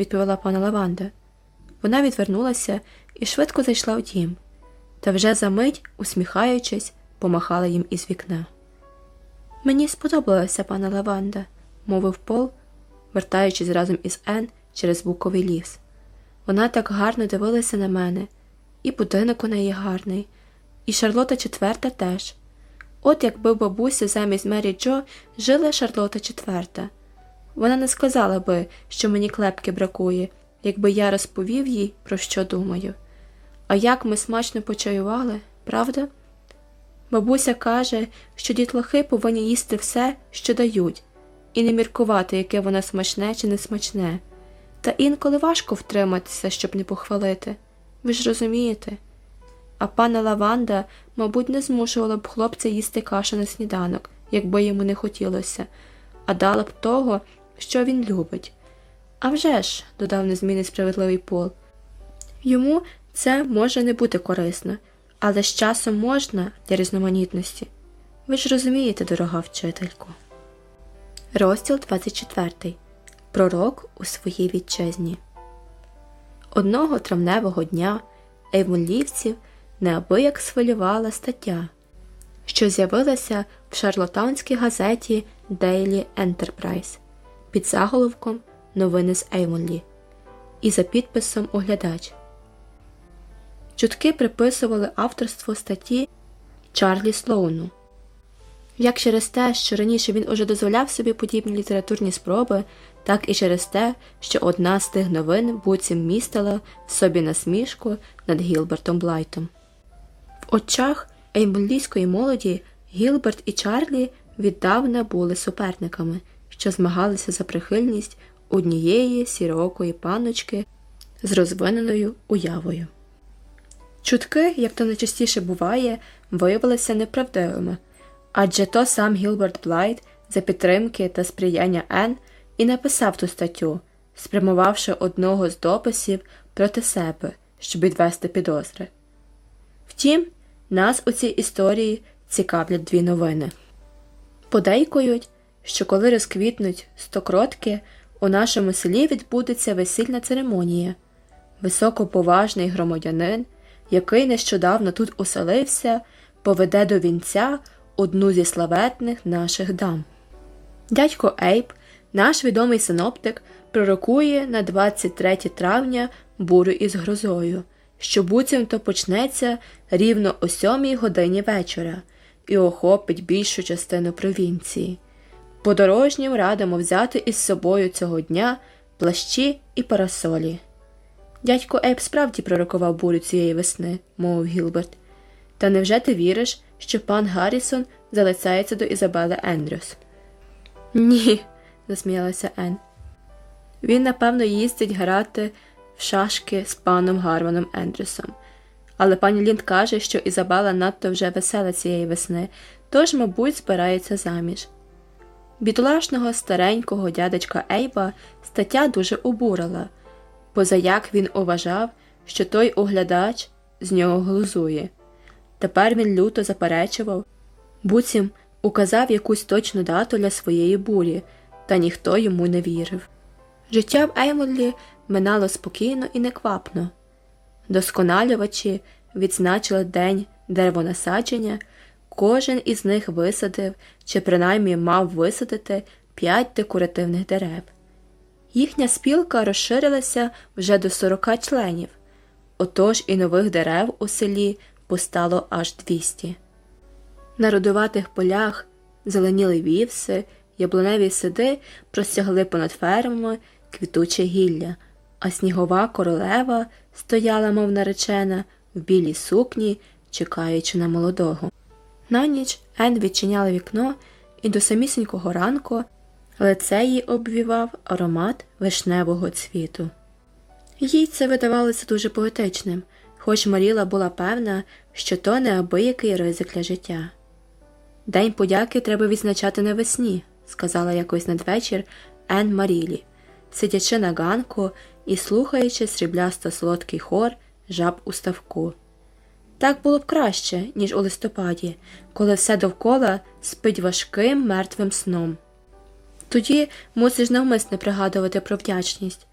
відповіла пана Лаванда. Вона відвернулася і швидко зайшла в дім, та вже за мить, усміхаючись, помахала їм із вікна. Мені сподобалася пана Лаванда, мовив Пол, вертаючись разом із Ен через буковий ліс. Вона так гарно дивилася на мене, і будинок у неї гарний, і Шарлота четверта теж. От якби бабуся замість Мері Джо жила Шарлота четверта. Вона не сказала би, що мені клепки бракує, якби я розповів їй, про що думаю. А як ми смачно почаювали, правда? Бабуся каже, що дітлахи повинні їсти все, що дають, і не міркувати, яке воно смачне чи не смачне. Та інколи важко втриматися, щоб не похвалити. Ви ж розумієте? А пана Лаванда, мабуть, не змушувала б хлопця їсти кашу на сніданок, якби йому не хотілося, а дала б того, що він любить. «А вже ж», – додав незмінний справедливий пол, йому це може не бути корисно, але з часом можна для різноманітності. Ви ж розумієте, дорога вчителько. Розділ 24. Пророк у своїй вітчизні. Одного травневого дня ейвонлівців неабияк схвилювала стаття, що з'явилася в шарлатанській газеті Daily Enterprise під заголовком Новини з Ейвонлі і за підписом Оглядач. Чутки приписували авторство статті Чарлі Слоуну. Як через те, що раніше він уже дозволяв собі подібні літературні спроби, так і через те, що одна з тих новин буцім містила в собі насмішку над Гілбертом Блайтом. В очах еймблійської молоді Гілберт і Чарлі віддавна були суперниками, що змагалися за прихильність однієї сірокої паночки з розвиненою уявою. Чутки, як то найчастіше буває, виявилися неправдивими, адже то сам Гілберт Блайт за підтримки та сприяння Ен і написав ту статтю, спрямувавши одного з дописів проти себе, щоб відвести підозри. Втім, нас у цій історії цікавлять дві новини. Подейкують, що коли розквітнуть стокротки, у нашому селі відбудеться весільна церемонія. Високоповажний громадянин, який нещодавно тут оселився, поведе до вінця одну зі славетних наших дам. Дядько Ейб, наш відомий синоптик, пророкує на 23 травня бурю із грозою, що буцімто почнеться рівно о 7 годині вечора і охопить більшу частину провінції. Подорожнім радимо взяти із собою цього дня плащі і парасолі. Дядько Ейб справді пророкував бурю цієї весни, мовив Гілберт. Та невже ти віриш, що пан Гаррісон залицяється до Ізабели Ендрюс? Ні, засміялася Ен. Він, напевно, їздить грати в шашки з паном Гарваном Ендрюсом. Але пані Лінд каже, що Ізабела надто вже весела цієї весни, тож, мабуть, збирається заміж. Бідолашного старенького дядечка Ейба стаття дуже обурила, позаяк він уважав, що той оглядач з нього глузує. Тепер він люто заперечував, буцім указав якусь точну дату для своєї бурі, та ніхто йому не вірив. Життя в Еймодлі минало спокійно і неквапно. Досконалювачі відзначили день деревонасадження, кожен із них висадив чи принаймні мав висадити п'ять декоративних дерев. Їхня спілка розширилася вже до 40 членів, отож і нових дерев у селі постало аж 200. На родуватих полях зеленіли вівси, яблуневі сади простягли понад фермами квітуче гілля, а снігова королева стояла, мов наречена, в білій сукні, чекаючи на молодого. На ніч Ен відчиняла вікно, і до самісінького ранку лице її обвівав аромат вишневого цвіту. Їй це видавалося дуже поетичним, хоч Маріла була певна, що то неабиякий ризик для життя. День подяки треба відзначати навесні, сказала якось надвечір Ен Марілі, сидячи на ганку і слухаючи сріблясто солодкий хор жаб у ставку. Так було б краще, ніж у листопаді, коли все довкола спить важким мертвим сном. Тоді мусиш навмисне пригадувати про вдячність,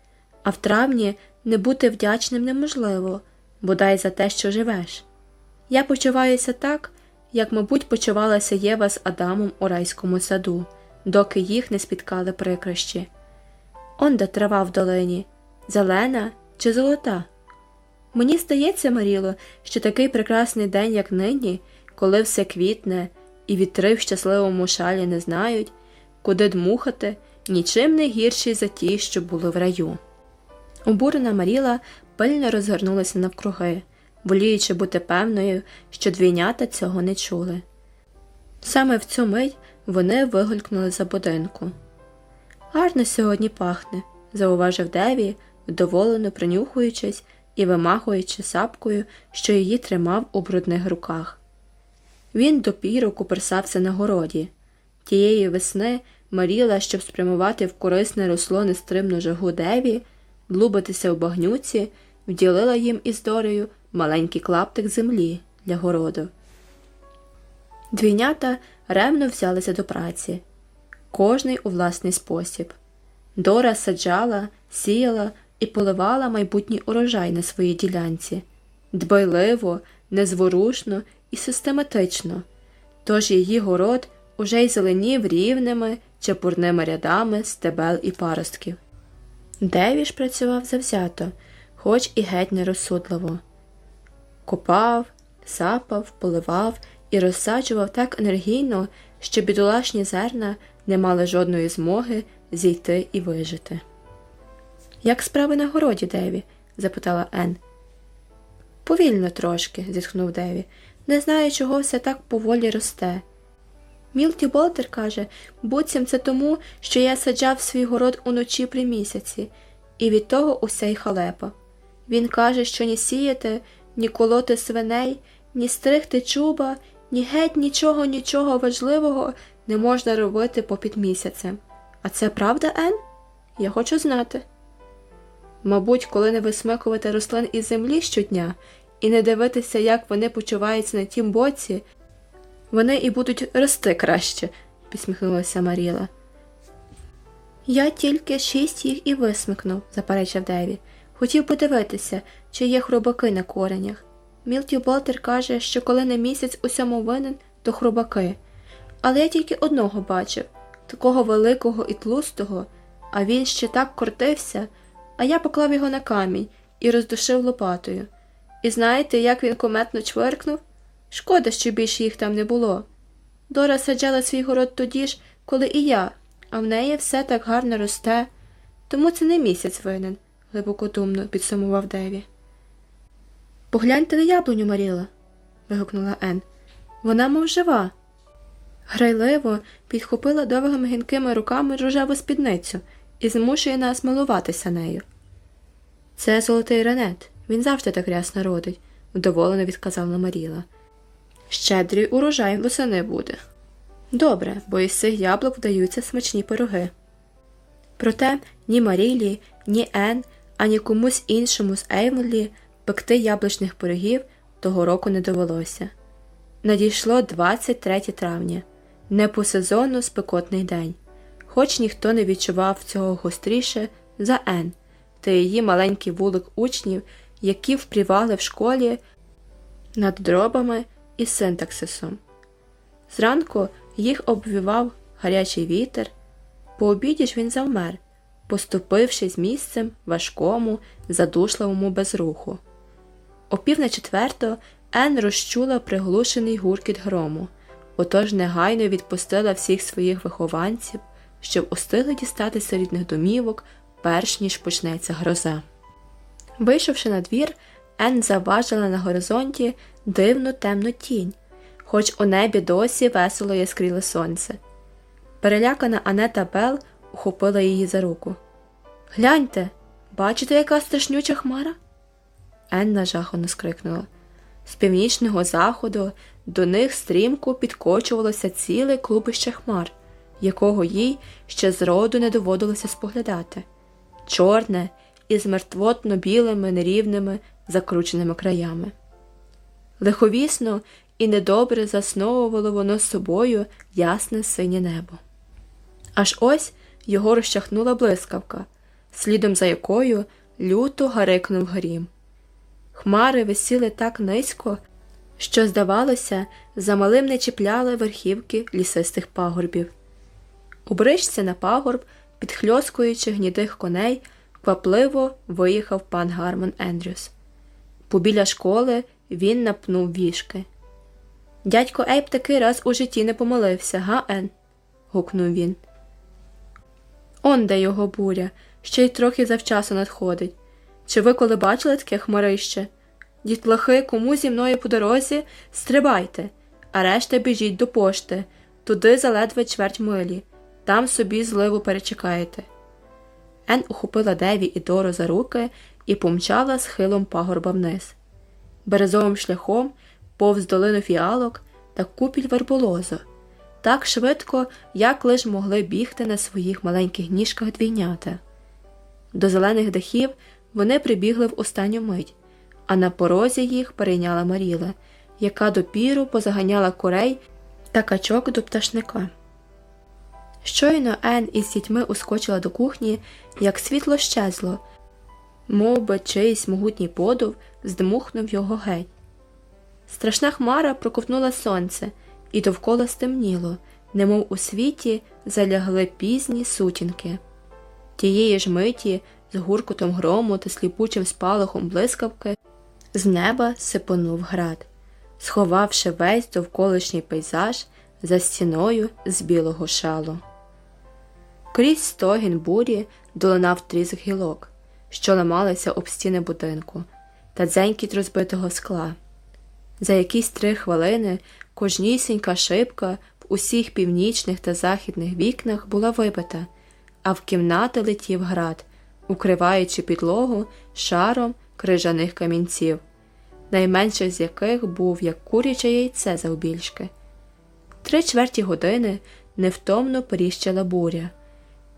а в травні не бути вдячним неможливо, бодай за те, що живеш. Я почуваюся так, як, мабуть, почувалася Єва з Адамом у райському саду, доки їх не спіткали прикрощі. Онда трава в долині, зелена чи золота. Мені здається, Маріло, що такий прекрасний день, як нині, коли все квітне, і вітри в щасливому шалі не знають, куди дмухати, нічим не гірший за ті, що були в раю. Обурена Маріла пильно розгорнулася навкруги, воліючи бути певною, що двійнята цього не чули. Саме в цю мить вони вигулькнули за будинку. Гарно сьогодні пахне, зауважив Деві, вдоволено принюхуючись і вимахуючи сапкою, що її тримав у брудних руках. Він допіру куперсався на городі. Тієї весни Маріла, щоб спрямувати в корисне росло нестримну жагу Деві, длубатися в багнюці, вділила їм із дорею маленький клаптик землі для городу. Двійнята ревно взялися до праці, кожний у власний спосіб. Дора саджала, сіяла і поливала майбутній урожай на своїй ділянці дбайливо, незворушно і систематично, тож її город уже й зеленів рівними чепурними рядами стебел і паростків. Девіш працював завзято, хоч і геть нерозсудливо. Копав, сапав, поливав і розсаджував так енергійно, що бідолашні зерна не мали жодної змоги зійти і вижити. Як справи на городі, Деві? запитала Ен. Повільно трошки, зітхнув Деві. Не знаю, чого все так поволі росте. Мілті Болтер каже, буцім це тому, що я саджав свій город уночі при місяці, і від того уся й халепа. Він каже, що ні сіяти, ні колоти свиней, ні стригти чуба, ні геть нічого, нічого важливого не можна робити попід місяцем. А це правда, Ен? Я хочу знати. Мабуть, коли не висмикувати рослин із землі щодня і не дивитися, як вони почуваються на тім боці, вони і будуть рости краще, посміхнулася Маріла. Я тільки шість їх і висмикнув, заперечив Деві. Хотів подивитися, чи є хробаки на коренях. Мілті Болтер каже, що коли на місяць усьому винен, то хробаки. Але я тільки одного бачив такого великого і тлустого, а він ще так кортився, а я поклав його на камінь і роздушив лопатою. І знаєте, як він кометно чверкнув? Шкода, що більше їх там не було. Дора саджала свій город тоді ж, коли і я, а в неї все так гарно росте. Тому це не місяць винен, глибокодумно підсумував Деві. Погляньте на яблуню, Маріла. вигукнула Ен. Вона, мов жива. Грайливо підхопила довгими гінкими руками рожеву спідницю і змушує нас милуватися нею. Це золотий ранет, він завжди так рясно родить, вдоволено відказала Маріла. Щедрий урожай восени буде. Добре, бо із цих яблук вдаються смачні пироги. Проте ні Марілі, ні Ен, ані комусь іншому з Ейвонлі пекти яблучних пирогів того року не довелося. Надійшло 23 травня, не по сезону спекотний день, хоч ніхто не відчував цього гостріше за Ен та її маленький вулик учнів, які впрівали в школі над дробами і синтаксисом. Зранку їх обвівав гарячий вітер, по обіді ж він завмер, поступившись місцем важкому, задушливому безруху. О пів на четверто Ен розчула приглушений гуркіт грому, отож негайно відпустила всіх своїх вихованців, щоб устигли дістатися рідних домівок, перш ніж почнеться гроза. Вийшовши на двір, Ен заважила на горизонті дивну темну тінь, хоч у небі досі весело яскріло сонце. Перелякана Анета Бел ухопила її за руку. Гляньте, бачите, яка страшнюча хмара? Енна жахано скрикнула. З північного заходу до них стрімко підкочувалося ціле клубище хмар, якого їй ще зроду не доводилося споглядати чорне із мертвотно білими нерівними закрученими краями. Лиховісно і недобре засновувало воно собою ясне синє небо. Аж ось його розчахнула блискавка, слідом за якою люто гарикнув грім. Хмари висіли так низько, що, здавалося, замалим не чіпляли верхівки лісистих пагорбів. У бричці на пагорб, підхльоскуючи гнідих коней, квапливо виїхав пан Гармон Ендрюс. Побіля школи він напнув вішки. Дядько Ейб таки раз у житті не помилився, га, Ен? гукнув він. Он де його буря, ще й трохи завчасу надходить. Чи ви коли бачили таке хмарище? Дітлахи, кому зі мною по дорозі, стрибайте, а решта біжіть до пошти, туди заледве чверть милі, там собі зливу перечекаєте. Ен ухопила Деві і Дору за руки і помчала схилом пагорба вниз. Березовим шляхом повз долину фіалок та купіль верболозу, так швидко, як лиш могли бігти на своїх маленьких ніжках двійнята. До зелених дахів вони прибігли в останню мить, а на порозі їх перейняла Маріла, яка допіру позаганяла курей та качок до пташника. Щойно Ен із дітьми ускочила до кухні, як світло щезло, мов би чийсь могутній подув здмухнув його геть. Страшна хмара проковтнула сонце, і довкола стемніло, немов у світі залягли пізні сутінки. Тієї ж миті, з гуркутом грому та сліпучим спалахом блискавки, з неба сипонув град, сховавши весь довколишній пейзаж за стіною з білого шалу. Крізь стогін бурі долинав тріск гілок, що ламалися об стіни будинку, та дзенькіт розбитого скла. За якісь три хвилини кожнісінька шибка в усіх північних та західних вікнах була вибита, а в кімнати летів град, укриваючи підлогу шаром крижаних камінців, найменший з яких був як куряче яйце завбільшки. Три чверті години невтомно періщила буря,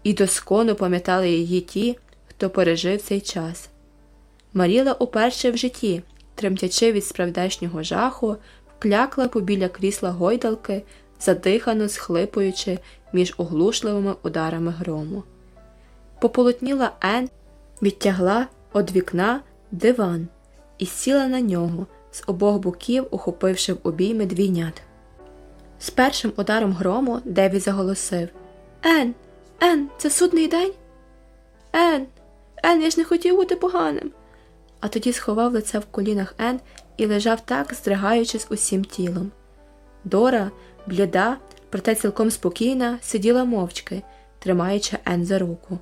і доскону пам'ятали її ті, хто пережив цей час. Маріла уперше в житті тремтячи від справдешнього жаху, вклякла побіля крісла гойдалки, задихано схлипуючи між оглушливими ударами грому. Пополотніла Ен, відтягла од вікна диван і сіла на нього, з обох боків ухопивши в обійми двійнят. З першим ударом грому Деві заголосив Ен, Ен, це судний день? Ен, Ен, я ж не хотів бути поганим а тоді сховав лице в колінах Ен і лежав так, здригаючись усім тілом. Дора, бліда, проте цілком спокійна, сиділа мовчки, тримаючи Ен за руку.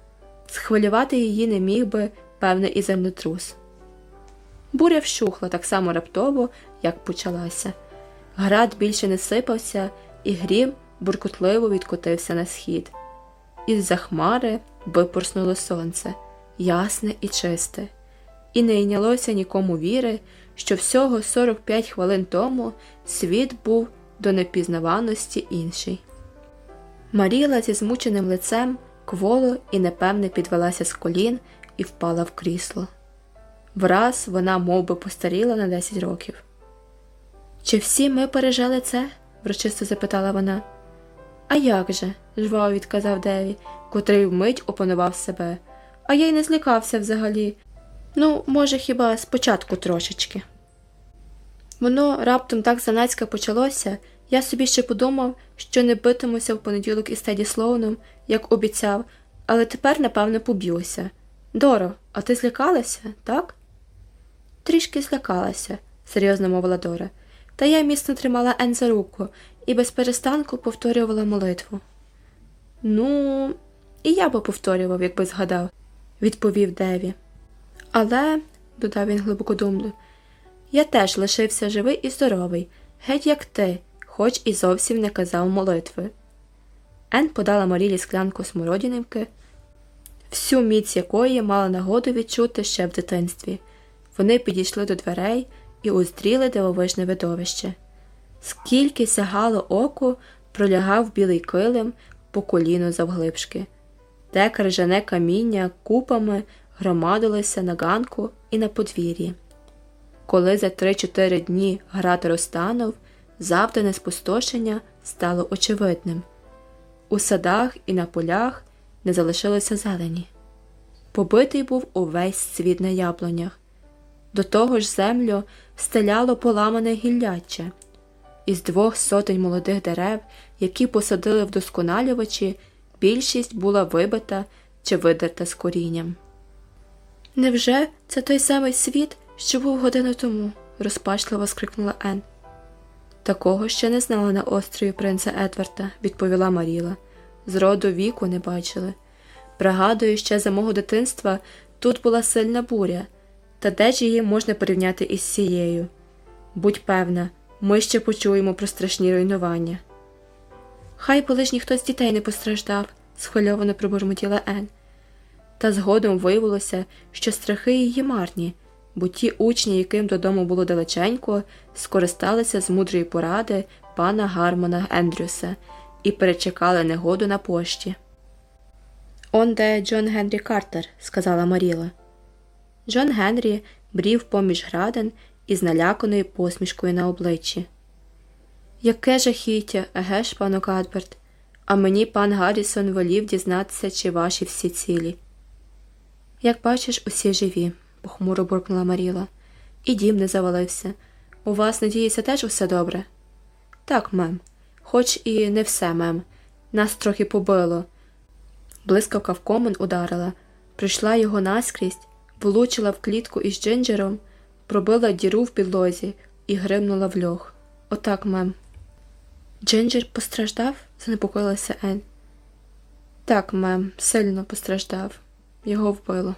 Схвилювати її не міг би, певне, і землетрус. Буря вщухла так само раптово, як почалася. Град більше не сипався, і грім буркутливо відкотився на схід. Із за хмари випорснуло сонце, ясне і чисте і не йнялося нікому віри, що всього 45 хвилин тому світ був до непізнаваності інший. Маріла зі змученим лицем кволо і непевне підвелася з колін і впала в крісло. Враз вона мов би, постаріла на 10 років. Чи всі ми пережили це? врочисто запитала вона. А як же? жваво відказав Деві, котрий вмить опанував себе. А я й не злякався взагалі, Ну, може, хіба спочатку трошечки. Воно раптом так занацька почалося, я собі ще подумав, що не битимуся в понеділок із Теді Слоуном, як обіцяв, але тепер, напевно, поб'юся. Доро, а ти злякалася, так? Трішки злякалася, серйозно мовила Дора, та я міцно тримала Ен за руку і без перестанку повторювала молитву. Ну, і я би повторював, якби згадав, відповів Деві. Але, додав він глибокодумно, я теж лишився живий і здоровий, геть як ти, хоч і зовсім не казав молитви. Ен подала Марілі склянку смородінівки, всю міць якої мала нагоду відчути ще в дитинстві. Вони підійшли до дверей і уздріли дивовижне видовище. Скільки сягало оку, пролягав білий килим по коліну завглибшки, те крижане каміння купами громадилися на ганку і на подвір'ї. Коли за 3-4 дні град розтанув, завдане спустошення стало очевидним. У садах і на полях не залишилося зелені. Побитий був увесь світ на яблунях. До того ж землю стеляло поламане гілляче. Із двох сотень молодих дерев, які посадили вдосконалювачі, більшість була вибита чи видерта з корінням. Невже це той самий світ, що був годину тому? розпачливо скрикнула Ен. Такого ще не знала на острові принца Едварда, відповіла Маріла. З роду віку не бачили. Пригадую, ще за мого дитинства тут була сильна буря, та де ж її можна порівняти із цією? Будь певна, ми ще почуємо про страшні руйнування. Хай би лиш ніхто з дітей не постраждав, схвильовано пробурмотіла Ен. Та згодом виявилося, що страхи її марні, бо ті учні, яким додому було далеченько, скористалися з мудрої поради пана Гармона Ендрюса і перечекали негоду на пошті. Он де Джон Генрі Картер, сказала Маріла. Джон Генрі брів поміж градин із наляканою посмішкою на обличчі. Яке жахіття, еге ж, пану Кадберт, а мені пан Гаррісон волів дізнатися, чи ваші всі цілі. Як бачиш, усі живі, похмуро буркнула Маріла. І дім не завалився. У вас, надіється, теж усе добре? Так, мем, хоч і не все, мем. Нас трохи побило. Блискавка в комин ударила, прийшла його наскрізь, влучила в клітку із джинджером, пробила діру в підлозі і гримнула в льох. Отак, мем. Джинджер постраждав? занепокоїлася Ен. Так, мем, сильно постраждав. Його вбило.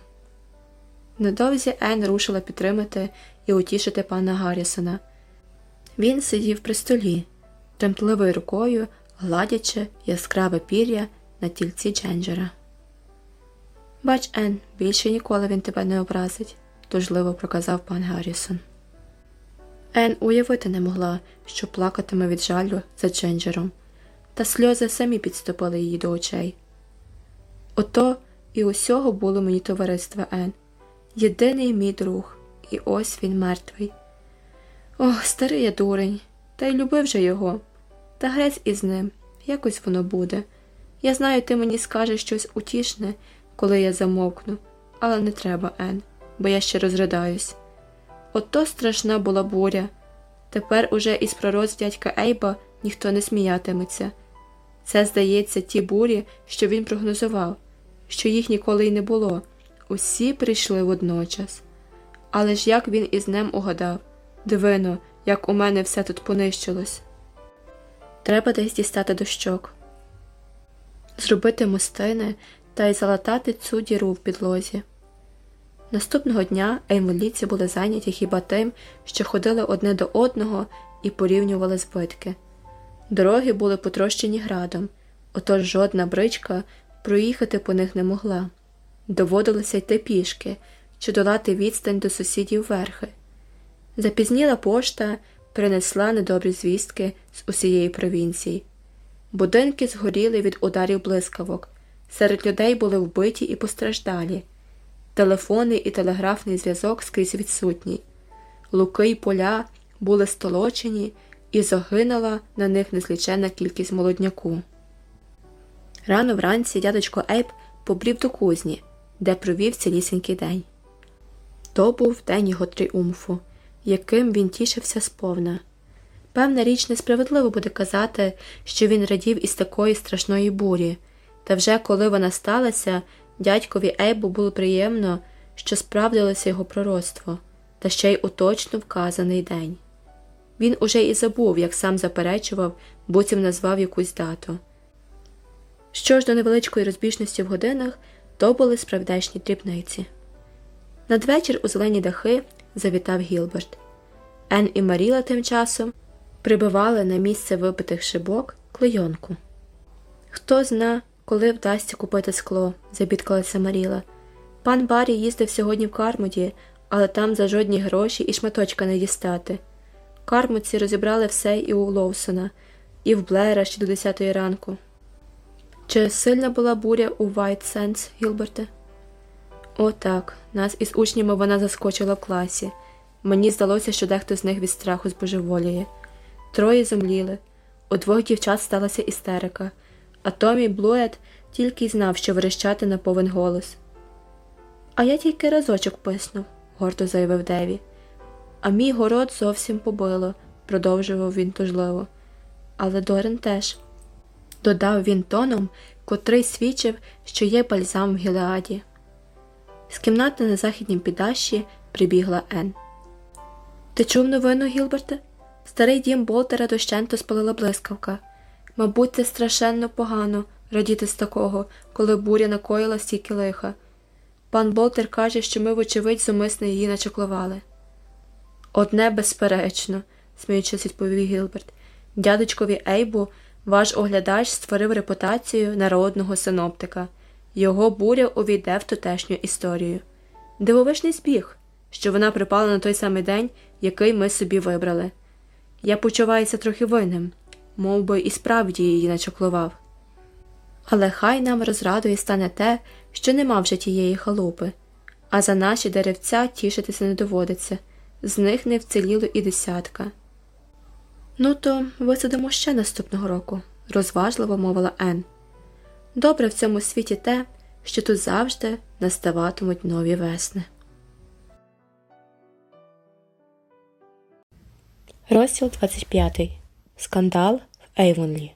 Недовзі Ен рушила підтримати і утішити пана Гаррісона. Він сидів при столі, тремтливою рукою, гладячи яскраве пір'я на тільці Дженджера. Бач, Ен, більше ніколи він тебе не образить, тужливо проказав пан Гаррісон. Ен уявити не могла, що плакатиме від жалю за Дженджером, та сльози самі підступили її до очей. Ото і усього було мені товариство Ен, єдиний мій друг, і ось він мертвий. Ох, старий я дурень, та й любив же його, та грець із ним, якось воно буде. Я знаю, ти мені скажеш щось утішне, коли я замовкну, але не треба, Ен, бо я ще розридаюсь. Ото страшна була буря. Тепер уже із пророць дядька Ейба ніхто не сміятиметься. Це, здається, ті бурі, що він прогнозував, що їх ніколи й не було. Усі прийшли водночас. Але ж як він із ним угадав дивино, як у мене все тут понищилось. Треба десь дістати дощок, зробити мостини та й залатати цю діру в підлозі. Наступного дня еймоліці були зайняті хіба тим, що ходили одне до одного і порівнювали збитки. Дороги були потрощені градом, отож жодна бричка проїхати по них не могла. Доводилося йти пішки чи долати відстань до сусідів верхи. Запізніла пошта принесла недобрі звістки з усієї провінції. Будинки згоріли від ударів блискавок, серед людей були вбиті і постраждалі. Телефони і телеграфний зв'язок скрізь відсутні. Луки й поля були столочені і загинула на них незліченна кількість молодняку. Рано вранці дядечко Ейб побрів до кузні, де провів цілісінький день. То був день його тріумфу, яким він тішився сповна. Певна річ несправедливо буде казати, що він радів із такої страшної бурі, та вже коли вона сталася, дядькові Ейбу було приємно, що справдилося його пророцтво, та ще й у точно вказаний день. Він уже і забув, як сам заперечував, буцім назвав якусь дату. Що ж до невеличкої розбіжності в годинах, то були справдешні дрібниці. Надвечір у зелені дахи завітав Гілберт. Ен і Маріла тим часом прибивали на місце вибитих шибок клейонку. Хто зна, коли вдасться купити скло, забідкалася Маріла. Пан Баррі їздив сьогодні в Кармоді, але там за жодні гроші і шматочка не дістати. Кармодці розібрали все і у Лоусона, і в Блера ще до 10 ранку. Чи сильна була буря у Вайт Сендс, Гілберте? О, так, нас із учнями вона заскочила в класі. Мені здалося, що дехто з них від страху збожеволіє. Троє зомліли. У двох дівчат сталася істерика, а Томі Блует тільки й знав, що верещати на повен голос. А я тільки разочок писнув, гордо заявив Деві. А мій город зовсім побило, продовжував він тужливо. Але Дорин теж. Додав він тоном, котрий свідчив, що є бальзам в Гілеаді. З кімнати на західнім піддаші прибігла Ен. Ти чув новину, Гілберте? Старий дім Болтера дощенто спалила блискавка. Мабуть, це страшенно погано радіти з такого, коли буря накоїла стільки лиха. Пан Болтер каже, що ми, вочевидь, зумисно її начоклували. Одне безперечно, сміючись, відповів Гілберт. Дядечкові Ейбу, ваш оглядач створив репутацію народного синоптика. Його буря увійде в тутешню історію. Дивовижний збіг, що вона припала на той самий день, який ми собі вибрали. Я почуваюся трохи винним, мов би і справді її начоклував. Але хай нам розрадою стане те, що нема вже тієї халупи, а за наші деревця тішитися не доводиться, з них не вціліло і десятка. Ну, то висадимо ще наступного року, розважливо мовила Ен. Добре в цьому світі те, що тут завжди наставатимуть нові весни. Розділ 25. Скандал Ейвонлі.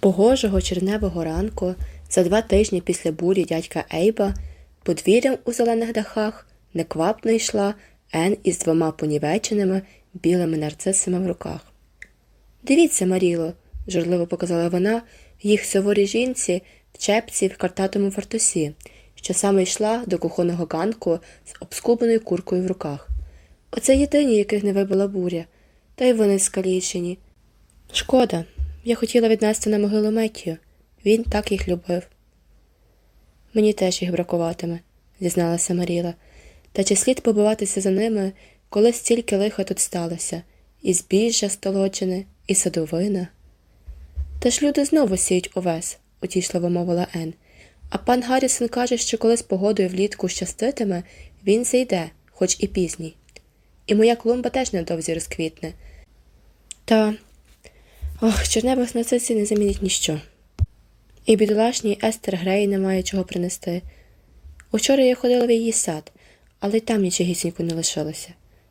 Погожого черневого ранку, за два тижні після бурі дядька Ейба, подвір'ям у зелених дахах неквапно йшла Ен із двома понівеченими білими нарцисами в руках. Дивіться, Маріло, журливо показала вона їх суворій жінці в чепці в картатому фартусі, що саме йшла до кухонного ганку з обскубаною куркою в руках. Оце єдині, яких не вибила буря, та й вони скалічені. Шкода, я хотіла віднести на могилу Меттію. Він так їх любив. Мені теж їх бракуватиме, зізналася Маріла. Та чи слід побиватися за ними, коли стільки лиха тут сталося, і збіжжя столочене, і садовина? Та ж люди знову сіють овес, утішливо мовила Ен. А пан Гаррісон каже, що коли з погодою влітку щаститиме, він зайде, хоч і пізній. І моя клумба теж невдовзі розквітне. Та ох, чорнебах нарцисів не замінить ніщо. І бідолашній Естер Грей не має чого принести. Учора я ходила в її сад, але й там нічогісінько не лишилося.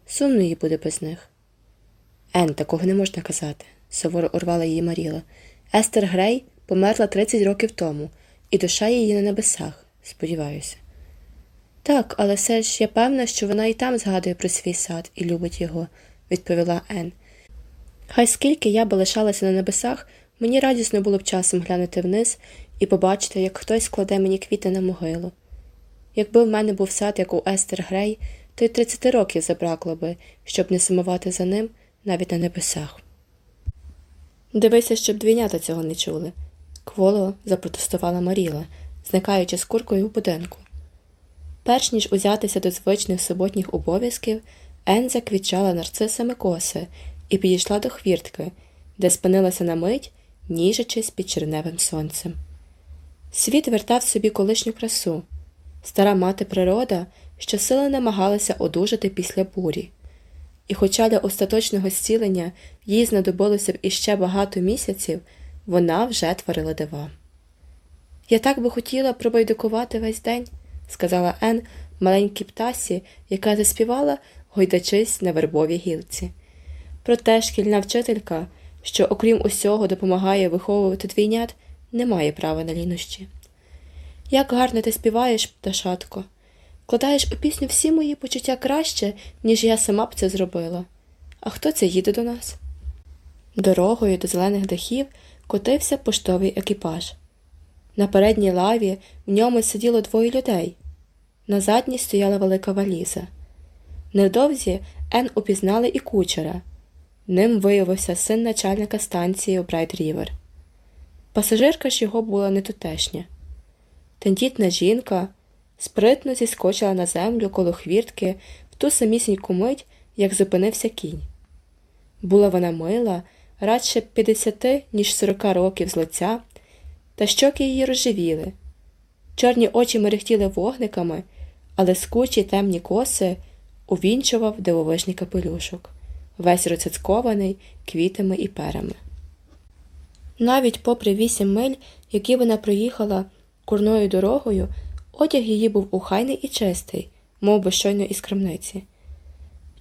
Сумно їй буде без них. Ен, такого не можна казати, суворо урвала її Маріла. Естер Грей померла 30 років тому, і душа її на небесах, сподіваюся. Так, але все ж я певна, що вона і там згадує про свій сад і любить його, відповіла Ен. Хай скільки я би лишалася на небесах, мені радісно було б часом глянути вниз і побачити, як хтось кладе мені квіти на могилу. Якби в мене був сад, як у Естер Грей, то й 30 років забракло би, щоб не сумувати за ним навіть на небесах. Дивися, щоб двійнята цього не чули. Кволо запротестувала Маріла, зникаючи з куркою в будинку. Перш ніж узятися до звичних суботніх обов'язків, Ен заквітчала нарцисами коси і підійшла до хвіртки, де спинилася на мить, ніжачись під черневим сонцем. Світ вертав собі колишню красу, стара мати природа, що сили намагалася одужати після бурі. І, хоча для остаточного зцілення їй знадобилося б іще багато місяців, вона вже творила дива. Я так би хотіла пробайдукувати весь день, сказала Ен маленькій птасі, яка заспівала, гойдачись на вербовій гілці. Проте шкільна вчителька, що, окрім усього, допомагає виховувати двійнят, не має права на лінощі. Як гарно ти співаєш, пташатко, кладаєш у пісню всі мої почуття краще, ніж я сама б це зробила. А хто це їде до нас? Дорогою до зелених дахів котився поштовий екіпаж. На передній лаві в ньому сиділо двоє людей. На задній стояла велика валіза. Невдовзі Ен упізнала і кучера. Ним виявився син начальника станції Брайт Рівер. Пасажирка ж його була не тутешня. Тендітна жінка спритно зіскочила на землю коло хвіртки в ту самісіньку мить, як зупинився кінь. Була вона мила, радше 50, ніж 40 років з лиця, та щоки її розживіли. Чорні очі мерехтіли вогниками, але скучі темні коси увінчував дивовижний капелюшок, весь розцяцькований квітами і перами. Навіть попри вісім миль, які вона проїхала курною дорогою, Одяг її був ухайний і чистий, мов би щойно із крамниці.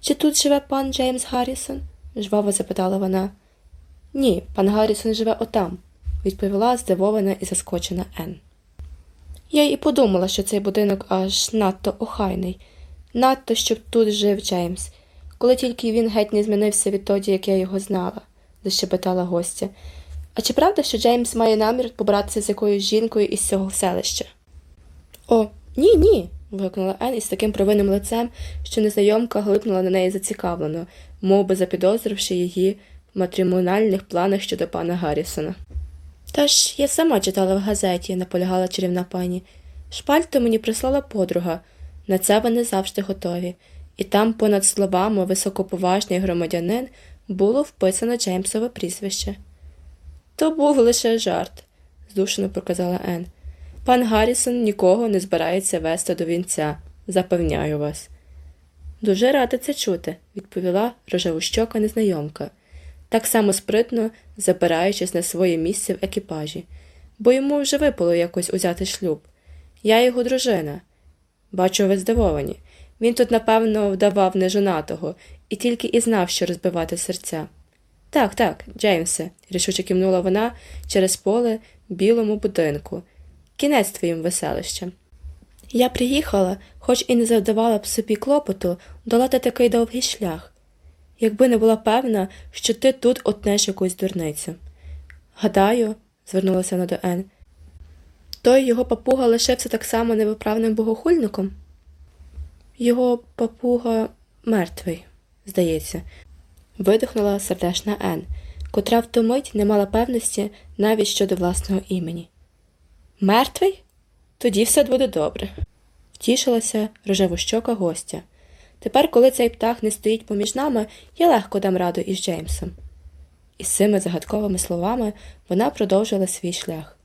Чи тут живе пан Джеймс Гаррісон? жваво запитала вона. Ні, пан Гаррісон живе отам, відповіла здивована і заскочена Ен. Я й подумала, що цей будинок аж надто охайний, надто щоб тут жив Джеймс, коли тільки він геть не змінився відтоді, як я його знала, защебетала гостя. А чи правда, що Джеймс має намір побратися з якоюсь жінкою із цього селища? О, ні, ні. вигукнула Ен із таким провинним лицем, що незнайомка глипнула на неї зацікавлено, мов би запідозривши її в матримональних планах щодо пана Гаррісона. Та ж я сама читала в газеті, наполягала чарівна пані. Шпальту мені прислала подруга. На це вони завжди готові, і там понад словами високоповажний громадянин було вписано Джеймсове прізвище. То був лише жарт, здушено проказала Ен. Пан Гаррісон нікого не збирається вести до вінця, запевняю вас. Дуже рада це чути, відповіла рожевощока незнайомка, так само спритно запираючись на своє місце в екіпажі, бо йому вже випало якось узяти шлюб. Я його дружина. Бачу, ви здивовані. Він тут, напевно, вдавав нежонатого і тільки і знав, що розбивати серця. Так, так, Джеймсе, рішуче кивнула вона через поле білому будинку. Кінець твоїм веселищем. Я приїхала, хоч і не завдавала б собі клопоту, долати такий довгий шлях, якби не була певна, що ти тут отнеш якусь дурницю. Гадаю, звернулася вона до Ен, той його папуга лишився так само невиправним богохульником? Його папуга мертвий, здається, видихнула сердешна Ен, котра в ту мить не мала певності навіть щодо власного імені. Мертвий? Тоді все буде добре. Втішилася рожевощока гостя. Тепер, коли цей птах не стоїть поміж нами, я легко дам раду із Джеймсом. Із цими загадковими словами вона продовжила свій шлях.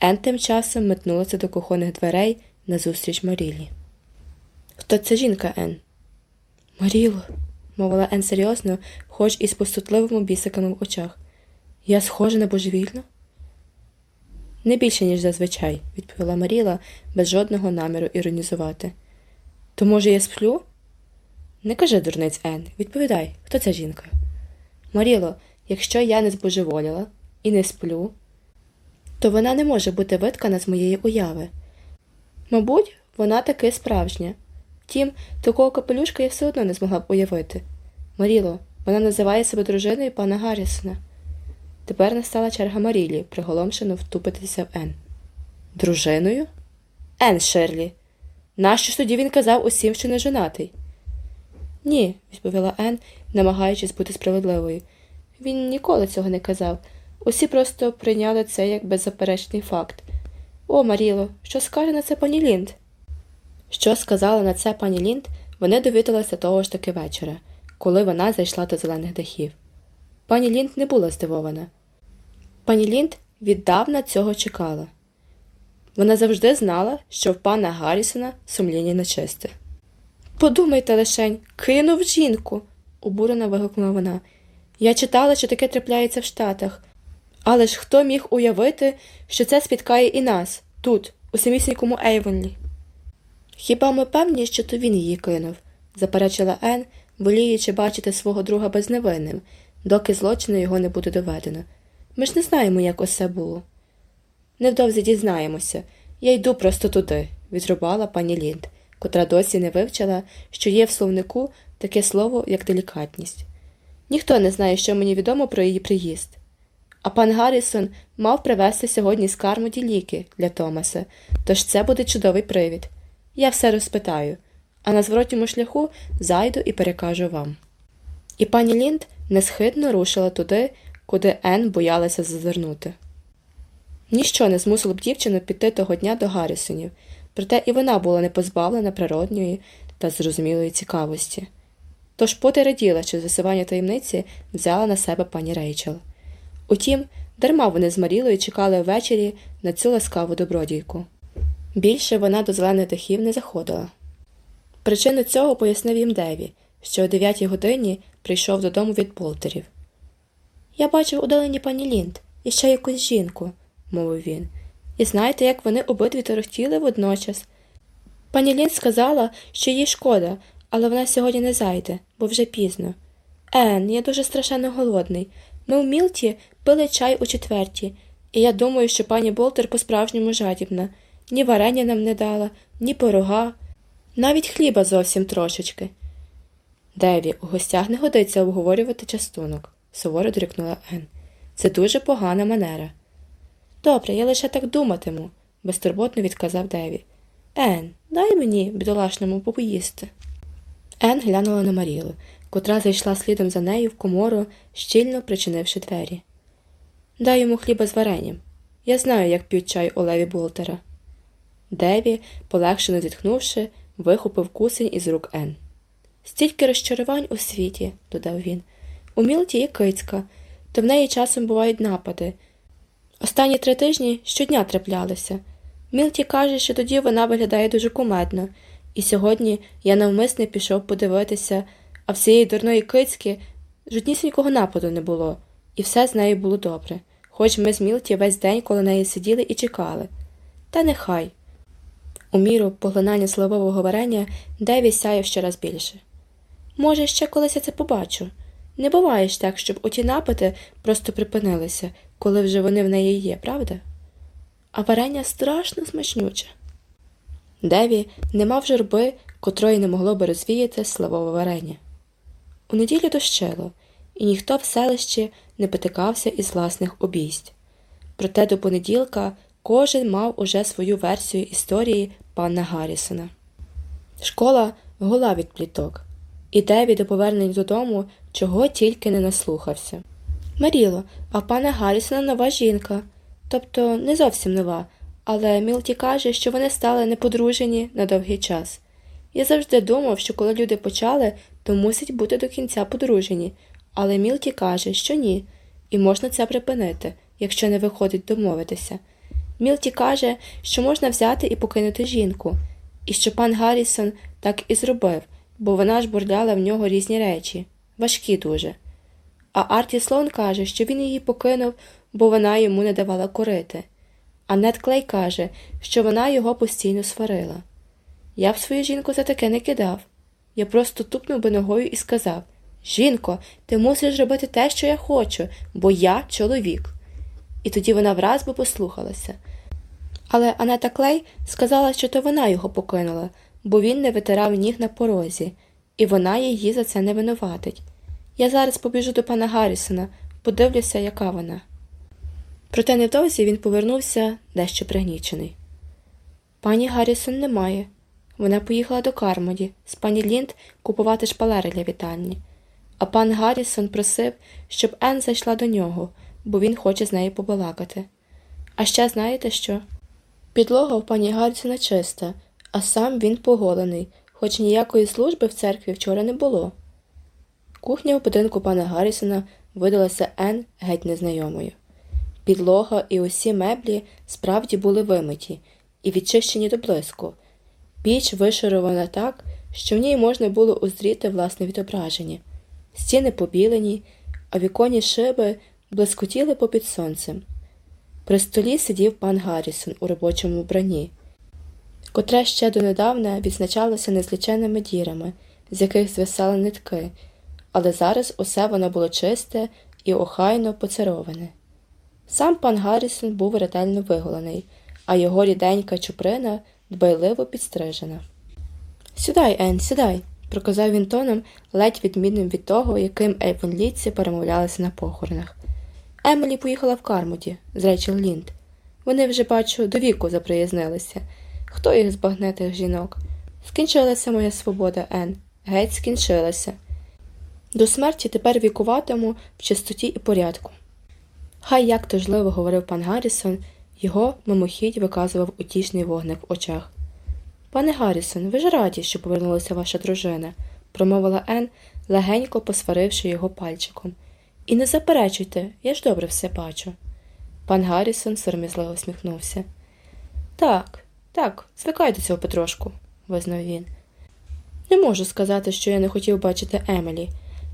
Ен тим часом метнулася до кухонних дверей назустріч Марілі. Хто ця жінка, Ен? Маріло, мовила Ен серйозно, хоч і з пустотливими бісиками в очах. Я схожа на божевільну? Не більше, ніж зазвичай, відповіла Маріла без жодного наміру іронізувати. То, може, я сплю? Не кажи, дурниць Ен, відповідай, хто ця жінка? Маріло, якщо я не збожеволіла і не сплю, то вона не може бути виткана з моєї уяви. Мабуть, вона таки справжня. Втім, такого капелюшка я все одно не змогла б уявити. Маріло, вона називає себе дружиною пана Гаррісона. Тепер настала черга Марілі, приголомшено втупитися в Ен. Дружиною? Ен Шерлі. Нащо ж тоді він казав усім, що не женатий? Ні, відповіла Ен, намагаючись бути справедливою. Він ніколи цього не казав. Усі просто прийняли це як беззаперечний факт. О, Маріло, що скаже на це пані Лінд? Що сказала на це пані Лінд, вони довідалися того ж таки вечора, коли вона зайшла до зелених дахів. Пані Лінд не була здивована. Пані Лінд віддавна цього чекала. Вона завжди знала, що в пана Гаррісона сумління нечисте. Подумайте лишень, кинув жінку, обурено вигукнула вона. Я читала, що таке трапляється в Штатах. Але ж хто міг уявити, що це спіткає і нас, тут, у самісінькому Ейвонлі? Хіба ми певні, що то він її кинув, заперечила Ен, воліючи бачити свого друга безневинним, доки злочину його не буде доведено. Ми ж не знаємо, як усе було. Невдовзі дізнаємося. Я йду просто туди, відрубала пані Лінд, котра досі не вивчила, що є в словнику таке слово, як делікатність. Ніхто не знає, що мені відомо про її приїзд. А пан Гаррісон мав привезти сьогодні з Кармоді ліки для Томаса, тож це буде чудовий привід. Я все розпитаю, а на зворотньому шляху зайду і перекажу вам. І пані Лінд несхитно рушила туди, куди Ен боялася зазирнути. Ніщо не змусило б дівчину піти того дня до Гаррісонів, проте і вона була не позбавлена природньої та зрозумілої цікавості. Тож поти раділа, що засивання таємниці взяла на себе пані Рейчел. Утім, дарма вони з Марілою чекали ввечері на цю ласкаву добродійку. Більше вона до зелених дахів не заходила. Причину цього пояснив їм Деві, що о дев'ятій годині прийшов додому від полтерів. Я бачив у долині пані Лінд і ще якусь жінку, мовив він. І знаєте, як вони обидві торохтіли водночас, Пані Лін сказала, що їй шкода, але вона сьогодні не зайде, бо вже пізно. Ен, я дуже страшенно голодний. Ми в Мілті пили чай у четвертій, і я думаю, що пані Болтер по-справжньому жадібна. Ні варення нам не дала, ні порога, навіть хліба зовсім трошечки. Деві, у гостях не годиться обговорювати частунок, суворо дорікнула Ен. Це дуже погана манера. Добре, я лише так думатиму, безтурботно відказав Деві. Ен, дай мені, бідолашному, попоїсти. Ен глянула на Марілу, котра зайшла слідом за нею в комору, щільно причинивши двері. Дай йому хліба з варенням. Я знаю, як п'ють чай у Леві Болтера. Деві, полегшено зітхнувши, вихопив кусень із рук Ен. Стільки розчарувань у світі, додав він. У Мілті є кицька, то в неї часом бувають напади. Останні три тижні щодня траплялися. Мілті каже, що тоді вона виглядає дуже кумедно, і сьогодні я навмисне пішов подивитися, а в цієї дурної кицьки жоднісінького нападу не було, і все з нею було добре, хоч ми з Мілті весь день коло неї сиділи і чекали. Та нехай. У міру поглинання сливового варення Деві сяяв ще раз більше. Може, ще колись я це побачу. Не буває ж так, щоб оті напади просто припинилися, коли вже вони в неї є, правда? А варення страшно смачнюче. Деві не мав журби, котрої не могло би розвіяти сливове варення. У неділю дощило, і ніхто в селищі не потикався із власних обійсть. Проте до понеділка кожен мав уже свою версію історії пана Гаррісона. Школа гула від пліток, і Деві до повернення додому чого тільки не наслухався. Маріло, а пана Гаррісона нова жінка, тобто не зовсім нова, але Мілті каже, що вони стали неподружені на довгий час. Я завжди думав, що коли люди почали, то мусять бути до кінця подружені, але Мілті каже, що ні, і можна це припинити, якщо не виходить домовитися. Мілті каже, що можна взяти і покинути жінку, і що пан Гаррісон так і зробив, бо вона ж бурляла в нього різні речі, важкі дуже. А Арті Слон каже, що він її покинув, бо вона йому не давала корити. А Нед Клей каже, що вона його постійно сварила. Я б свою жінку за таке не кидав. Я просто тупнув би ногою і сказав Жінко, ти мусиш робити те, що я хочу, бо я чоловік. І тоді вона враз би послухалася. Але Анета Клей сказала, що то вона його покинула, бо він не витирав ніг на порозі, і вона її за це не винуватить. Я зараз побіжу до пана Гаррісона, подивлюся, яка вона. Проте невдовзі він повернувся дещо пригнічений. Пані Гаррісон немає. Вона поїхала до Кармоді з пані Лінд купувати шпалери для вітальні. А пан Гаррісон просив, щоб Ен зайшла до нього, бо він хоче з нею побалакати. А ще знаєте що? Підлога у пані Гаррісона чиста, а сам він поголений, хоч ніякої служби в церкві вчора не було. Кухня в будинку пана Гаррісона видалася Ен геть незнайомою. Підлога і усі меблі справді були вимиті і відчищені до блиску. Піч вишарована так, що в ній можна було узріти власне відображення. Стіни побілені, а віконні шиби блискотіли попід сонцем. При столі сидів пан Гаррісон у робочому вбранні, котре ще донедавна відзначалося незліченними дірами, з яких звисали нитки, але зараз усе воно було чисте і охайно поцароване. Сам пан Гаррісон був ретельно виголений, а його ріденька чуприна дбайливо підстрижена. Сідай, Ен, сідай, проказав він тоном, ледь відмінним від того, яким ейвонлітці перемовлялися на похоронах. Емілі поїхала в Кармуді з Рейчел Лінд. Вони вже, бачу, до віку заприязнилися. Хто їх збагне тих жінок? Скінчилася моя свобода, Ен, геть скінчилася. До смерті тепер вікуватиму в чистоті і порядку. Хай як тужливо говорив пан Гаррісон, його мимохідь виказував утішний вогник в очах. Пане Гаррісон, ви ж раді, що повернулася ваша дружина, промовила Ен, легенько посваривши його пальчиком. І не заперечуйте, я ж добре все бачу. Пан Гаррісон сором'язливо усміхнувся. Так, так, звикай до цього потрошку, визнав він. Не можу сказати, що я не хотів бачити Емілі.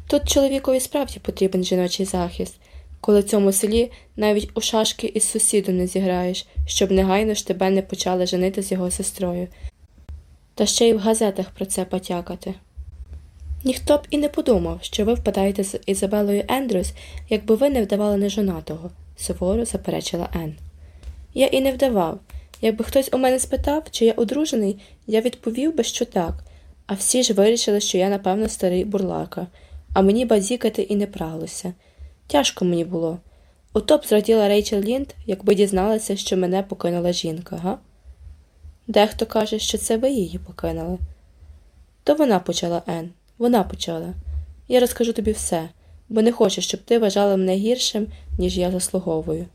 Тут чоловікові справді потрібен жіночий захист, коли в цьому селі навіть у шашки із сусідом не зіграєш, щоб негайно ж тебе не почали женити з його сестрою. та ще й в газетах про це потякати. Ніхто б і не подумав, що ви впадаєте з Ізабелою Ендрюс, якби ви не вдавали нежонатого, суворо заперечила Ен. Я і не вдавав. Якби хтось у мене спитав, чи я одружений, я відповів би, що так, а всі ж вирішили, що я, напевно, старий бурлака, а мені базікати і не пралося. Тяжко мені було. Ото б зраділа Рейчел Лінд, якби дізналася, що мене покинула жінка, га? Дехто каже, що це ви її покинули. То вона почала Ен. Вона почала. Я розкажу тобі все, бо не хочу, щоб ти вважала мене гіршим, ніж я заслуговую.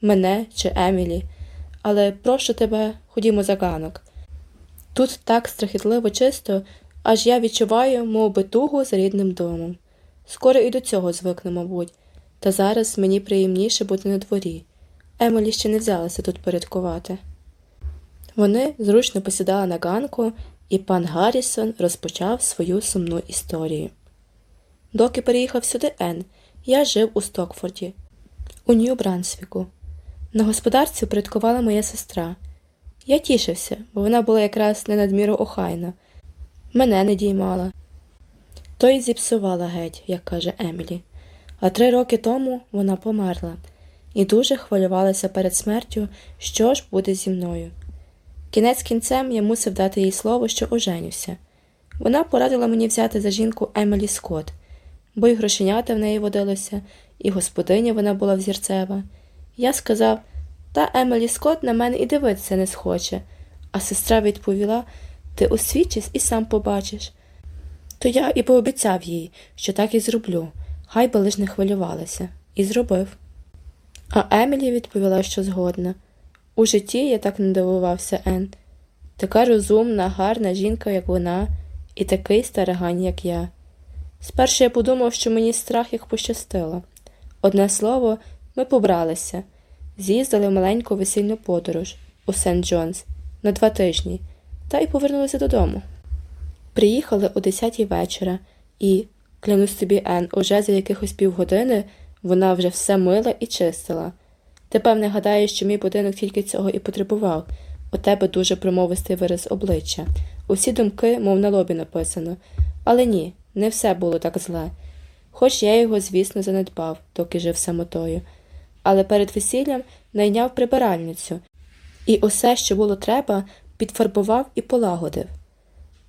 Мене чи Емілі, але прошу тебе, ходімо за ганок. Тут так страхітливо чисто, аж я відчуваю, мов би, тугу за рідним домом. Скоро і до цього звикну, мабуть, та зараз мені приємніше бути на дворі. Емілі ще не взялася тут порядкувати. Вони зручно посідали на ганку, і пан Гаррісон розпочав свою сумну історію. Доки переїхав сюди Ен, я жив у Стокфорді, у Нью-Брансвіку. На господарці упорядкувала моя сестра. Я тішився, бо вона була якраз не надміру охайна, мене не діймала. То й зіпсувала геть, як каже Емілі. А три роки тому вона померла і дуже хвилювалася перед смертю, що ж буде зі мною. Кінець кінцем я мусив дати їй слово, що оженюся. Вона порадила мені взяти за жінку Емілі Скотт, бо й грошенята в неї водилося, і господиня вона була взірцева. Я сказав та Емілі Скотт на мене і дивитися не схоче, а сестра відповіла ти освічись і сам побачиш. То я і пообіцяв їй, що так і зроблю, хай би лиш не хвилювалася, і зробив. А Емілі відповіла, що згодна. У житті я так не дивувався Ен. Така розумна, гарна жінка, як вона, і такий старигань, як я. Спершу я подумав, що мені страх як пощастило. Одне слово, ми побралися, з'їздили в маленьку весільну подорож у Сент Джонс на два тижні та й повернулися додому. Приїхали о десятій вечора, і, клянусь тобі, Ен, уже за якихось півгодини вона вже все мила і чистила. Ти, певне, гадаєш, що мій будинок тільки цього і потребував, у тебе дуже промовистий вираз обличчя. Усі думки, мов на лобі написано, але ні, не все було так зле. Хоч я його, звісно, занедбав, доки жив самотою, але перед весіллям найняв прибиральницю, і усе, що було треба, підфарбував і полагодив.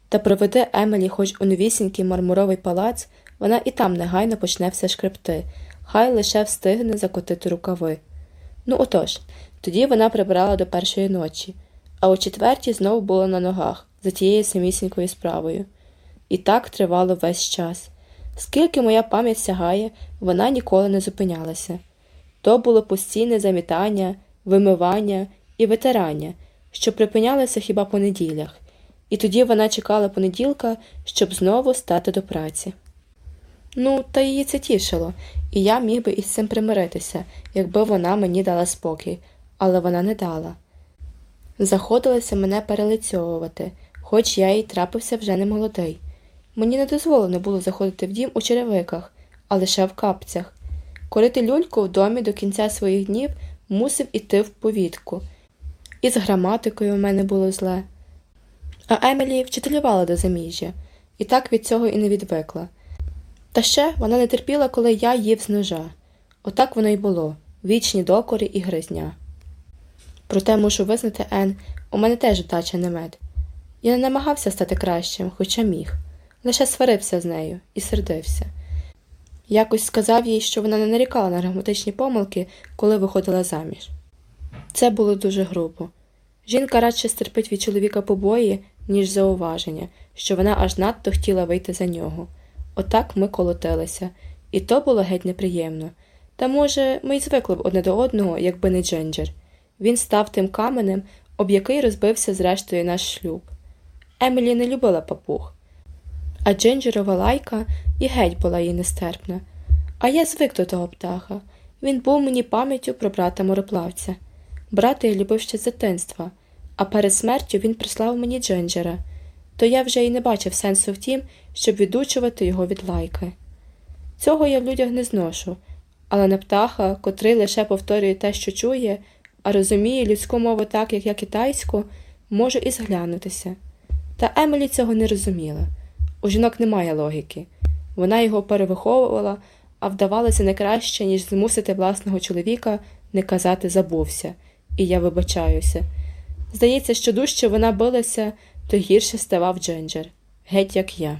Та проведе Емелі хоч у новісінький мармуровий палац, вона і там негайно почне все шкребти, хай лише встигне закотити рукави. Ну отож, тоді вона прибирала до першої ночі, а о четвертій знову була на ногах за тією самісінькою справою. І так тривало весь час. Скільки моя пам'ять сягає, вона ніколи не зупинялася. То було постійне замітання, вимивання і витирання, що припинялося хіба по неділях, і тоді вона чекала понеділка, щоб знову стати до праці. Ну, та її це тішило, і я міг би із цим примиритися, якби вона мені дала спокій, але вона не дала. Заходилася мене перелицьовувати, хоч я й трапився вже не молодий. Мені не дозволено було заходити в дім у черевиках, а лише в капцях. Корити люльку в домі до кінця своїх днів мусив іти в повітку. І з граматикою в мене було зле. А Емілі вчителювала до заміжжя, і так від цього і не відвикла. Та ще вона не терпіла, коли я їв з ножа. Отак воно й було вічні докори і гризня. Проте мушу визнати, Ен, у мене теж вдача не мед. Я не намагався стати кращим, хоча міг, лише сварився з нею і сердився. Якось сказав їй, що вона не нарікала на граматичні помилки, коли виходила заміж. Це було дуже грубо. Жінка радше стерпить від чоловіка побої, ніж зауваження, що вона аж надто хотіла вийти за нього. Отак ми колотилися, і то було геть неприємно. Та, може, ми й звикли б одне до одного, якби не Джинджер. Він став тим каменем, об який розбився зрештою наш шлюб. Емілі не любила папуг, а Джинджерова лайка і геть була їй нестерпна. А я звик до того птаха. Він був мені пам'яттю про брата мореплавця. Брата я любив ще з дитинства, а перед смертю він прислав мені Джинджера – то я вже й не бачив сенсу в тім, щоб відучувати його від лайки. Цього я в людях не зношу, але на птаха, котрий лише повторює те, що чує, а розуміє людську мову так, як я китайську, можу і зглянутися. Та Емілі цього не розуміла. У жінок немає логіки. Вона його перевиховувала, а вдавалося не краще, ніж змусити власного чоловіка не казати забувся, і я вибачаюся. Здається, що дужче вона билася, то гірше ставав Джинджер, геть як я.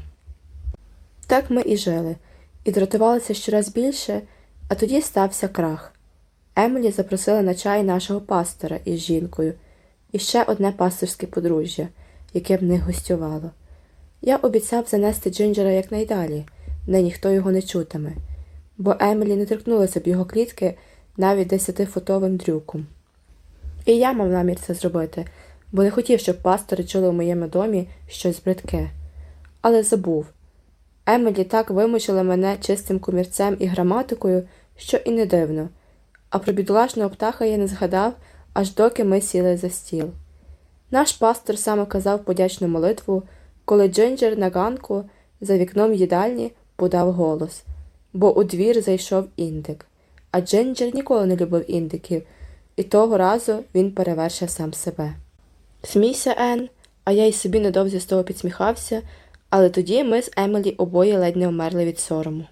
Так ми і жили, і дратувалися щораз більше, а тоді стався крах. Емілі запросила на чай нашого пастора із жінкою і ще одне пасторське подружжя, яке в них гостювало. Я обіцяв занести Джинджера якнайдалі, де ніхто його не чутиме, бо Емілі не торкнулася б його клітки навіть десятифутовим дрюком. І я мав намір це зробити, бо не хотів, щоб пастори чули у моєму домі щось бридке. Але забув. Емілі так вимучила мене чистим комірцем і граматикою, що і не дивно, а про бідолашного птаха я не згадав, аж доки ми сіли за стіл. Наш пастор саме казав подячну молитву, коли Джинджер на ганку за вікном їдальні подав голос, бо у двір зайшов індик, а Джинджер ніколи не любив індиків, і того разу він перевершив сам себе. Смійся, Ен, а я й собі недовзі з того підсміхався, але тоді ми з Емілі обоє ледь не вмерли від сорому.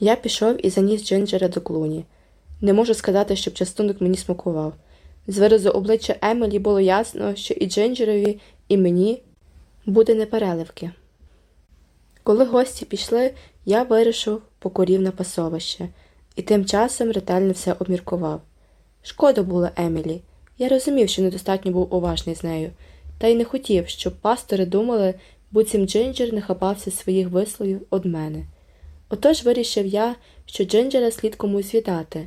Я пішов і заніс Джинджера до клуні. Не можу сказати, щоб частунок мені смакував. З виразу обличчя Емілі було ясно, що і Джинджерові, і мені буде непереливки. Коли гості пішли, я вирішив покорів на пасовище і тим часом ретельно все обміркував. Шкода було Емілі. Я розумів, що недостатньо був уважний з нею, та й не хотів, щоб пастори думали, буцім Джинджер не хапався своїх висловів од мене. Отож вирішив я, що Джинджера слід комусь віддати,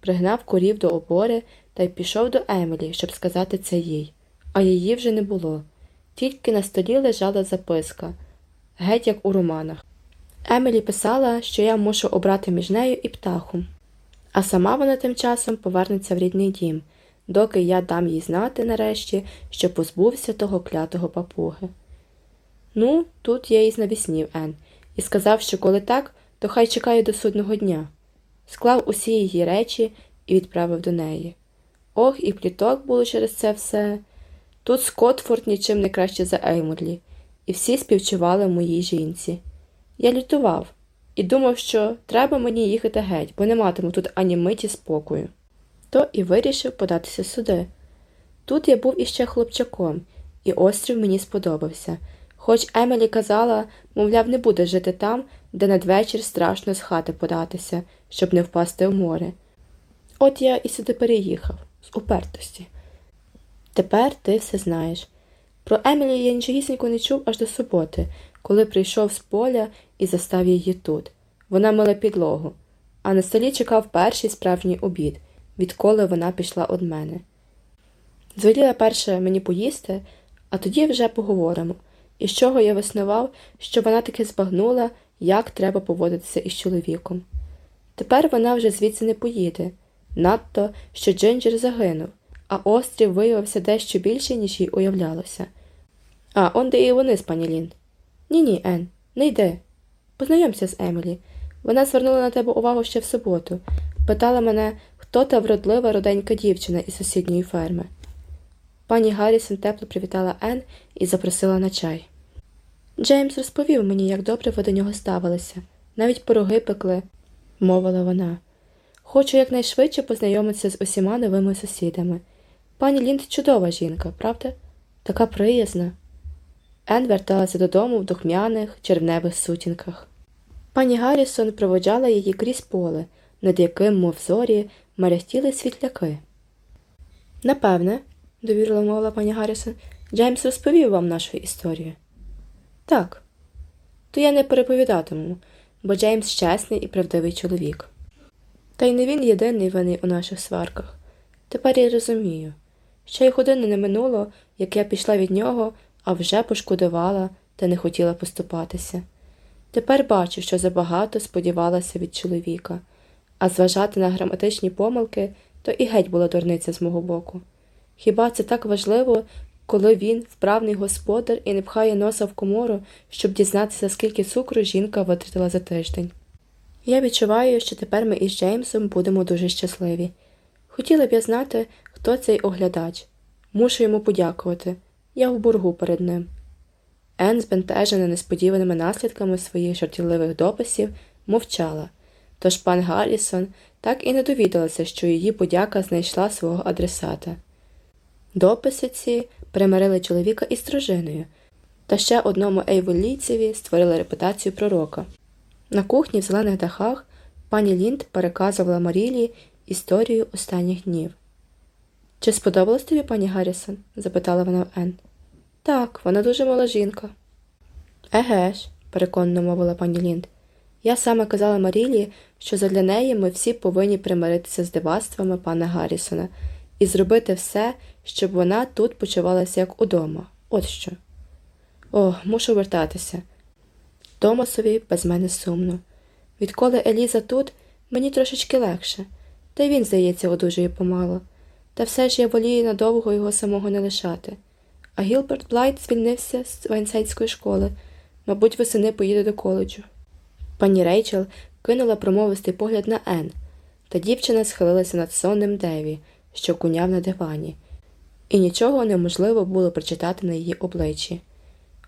пригнав корів до опори та й пішов до Емілі, щоб сказати це їй, а її вже не було. Тільки на столі лежала записка, геть як у романах. Емілі писала, що я мушу обрати між нею і птахом, а сама вона тим часом повернеться в рідний дім, доки я дам їй знати нарешті, що позбувся того клятого папуги. Ну, тут я і знавіснів Ен, і сказав, що коли так, то хай чекає до судного дня. Склав усі її речі і відправив до неї. Ох, і пліток було через це все. Тут Скотфорд нічим не краще за Еймурлі, і всі співчували моїй жінці. Я лютував і думав, що треба мені їхати геть, бо не матиму тут ані миті спокою. То і вирішив податися сюди. Тут я був іще хлопчаком, і острів мені сподобався, хоч Емілі казала, мовляв, не буде жити там, де надвечір страшно з хати податися, щоб не впасти в море. От я і сюди переїхав, з упертості. Тепер ти все знаєш. Про Емілі я нічогісінько не чув аж до суботи, коли прийшов з поля і застав її тут. Вона мила підлогу, а на столі чекав перший справжній обід, відколи вона пішла од мене. Звеліла перше мені поїсти, а тоді вже поговоримо, і з чого я виснував, що вона таки збагнула, як треба поводитися із чоловіком. Тепер вона вже звідси не поїде, надто, що Джинджер загинув, а острів виявився дещо більше, ніж їй уявлялося. А, он де і вони з пані Лін. Ні, ні, Ен, не йди. Познайомся з Емілі. Вона звернула на тебе увагу ще в суботу, питала мене, хто та вродлива роденька дівчина із сусідньої ферми. Пані Гаррісон тепло привітала Ен і запросила на чай. Джеймс розповів мені, як добре ви до нього ставилися, навіть пироги пекли, мовила вона. Хочу якнайшвидше познайомитися з усіма новими сусідами. Пані Лінд чудова жінка, правда? Така приязна. Ен верталася додому в духмяних червневих сутінках. Пані Гаррісон проводжала її крізь поле, над яким, мов зорі, мерехтіли світляки. Напевне, довірила мовила пані Гаррісон, Джеймс розповів вам нашу історію. Так, то я не переповідатиму, бо Джеймс чесний і правдивий чоловік. Та й не він єдиний винний у наших сварках. Тепер я розумію. Ще й години не минуло, як я пішла від нього, а вже пошкодувала та не хотіла поступатися. Тепер бачу, що забагато сподівалася від чоловіка, а зважати на граматичні помилки то і геть була дурниця з мого боку. Хіба це так важливо, коли він, вправний господар, і не пхає носа в комору, щоб дізнатися, скільки цукру жінка витратила за тиждень? Я відчуваю, що тепер ми із Джеймсом будемо дуже щасливі. Хотіла б я знати, хто цей оглядач. Мушу йому подякувати. Я в боргу перед ним. Ен, збентежена несподіваними наслідками своїх жартівливих дописів, мовчала, тож пан Гаррісон так і не довідалася, що її подяка знайшла свого адресата. Дописи ці примирили чоловіка із дружиною, та ще одному ейволійцеві створили репутацію пророка. На кухні в зелених дахах пані Лінд переказувала Марілі історію останніх днів. Чи сподобалось тобі, пані Гаррісон? запитала вона в Ен. Так, вона дуже мала жінка. Еге ж, переконано мовила пані Лінд. Я саме казала Марілі, що задля неї ми всі повинні примиритися з дивацтвами пана Гаррісона і зробити все, щоб вона тут почувалася як удома. От що. О, мушу вертатися. Томасові без мене сумно. Відколи Еліза тут, мені трошечки легше, та й він, здається, одужує помало. Та все ж я волію надовго його самого не лишати. А Гілберт Блайт звільнився з Вайнсайдської школи, мабуть, восени поїде до коледжу. Пані Рейчел кинула промовистий погляд на Ен, та дівчина схилилася над сонним Деві, що куняв на дивані, і нічого неможливо було прочитати на її обличчі.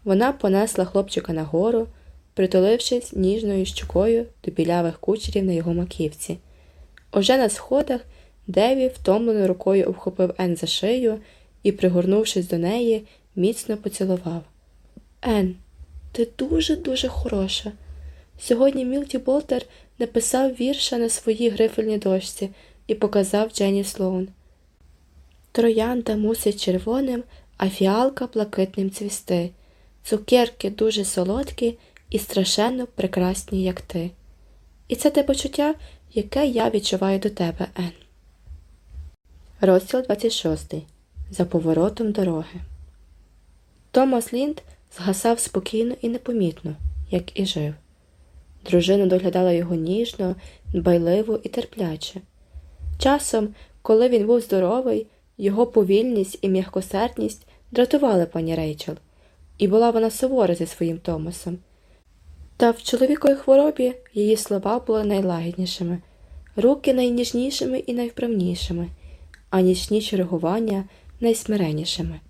Вона понесла хлопчика нагору, притулившись ніжною щукою до білявих кучерів на його маківці. Уже на сходах Деві втомленою рукою обхопив Ен за шию і, пригорнувшись до неї, міцно поцілував. Ен, ти дуже дуже хороша. Сьогодні Мілті Болтер написав вірша на своїй грифельній дошці і показав Дженні Слоун. Троянда мусить червоним, а фіалка блакитним цвісти. Цукерки дуже солодкі і страшенно прекрасні, як ти. І це те почуття, яке я відчуваю до тебе, Ен. Розділ 26. За поворотом дороги. Томас Лінд згасав спокійно і непомітно, як і жив. Дружина доглядала його ніжно, дбайливо і терпляче. Часом, коли він був здоровий, його повільність і м'якосердність дратували пані Рейчел, і була вона сувора зі своїм Томасом. Та в чоловіковій хворобі її слова були найлагіднішими, руки найніжнішими і найвправнішими, а нічні чергування найсмиреннішими.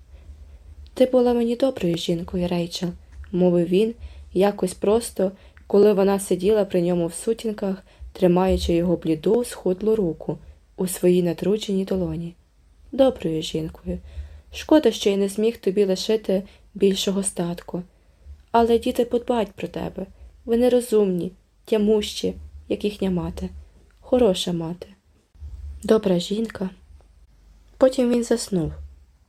Ти була мені доброю жінкою, Рейчел, мовив він якось просто коли вона сиділа при ньому в сутінках, тримаючи його бліду, схудлу руку у своїй натрученій долоні. Доброю жінкою. Шкода, що я не зміг тобі лишити більшого статку. Але діти подбають про тебе. Вони розумні, тямущі, як їхня мати, хороша мати. Добра жінка. Потім він заснув,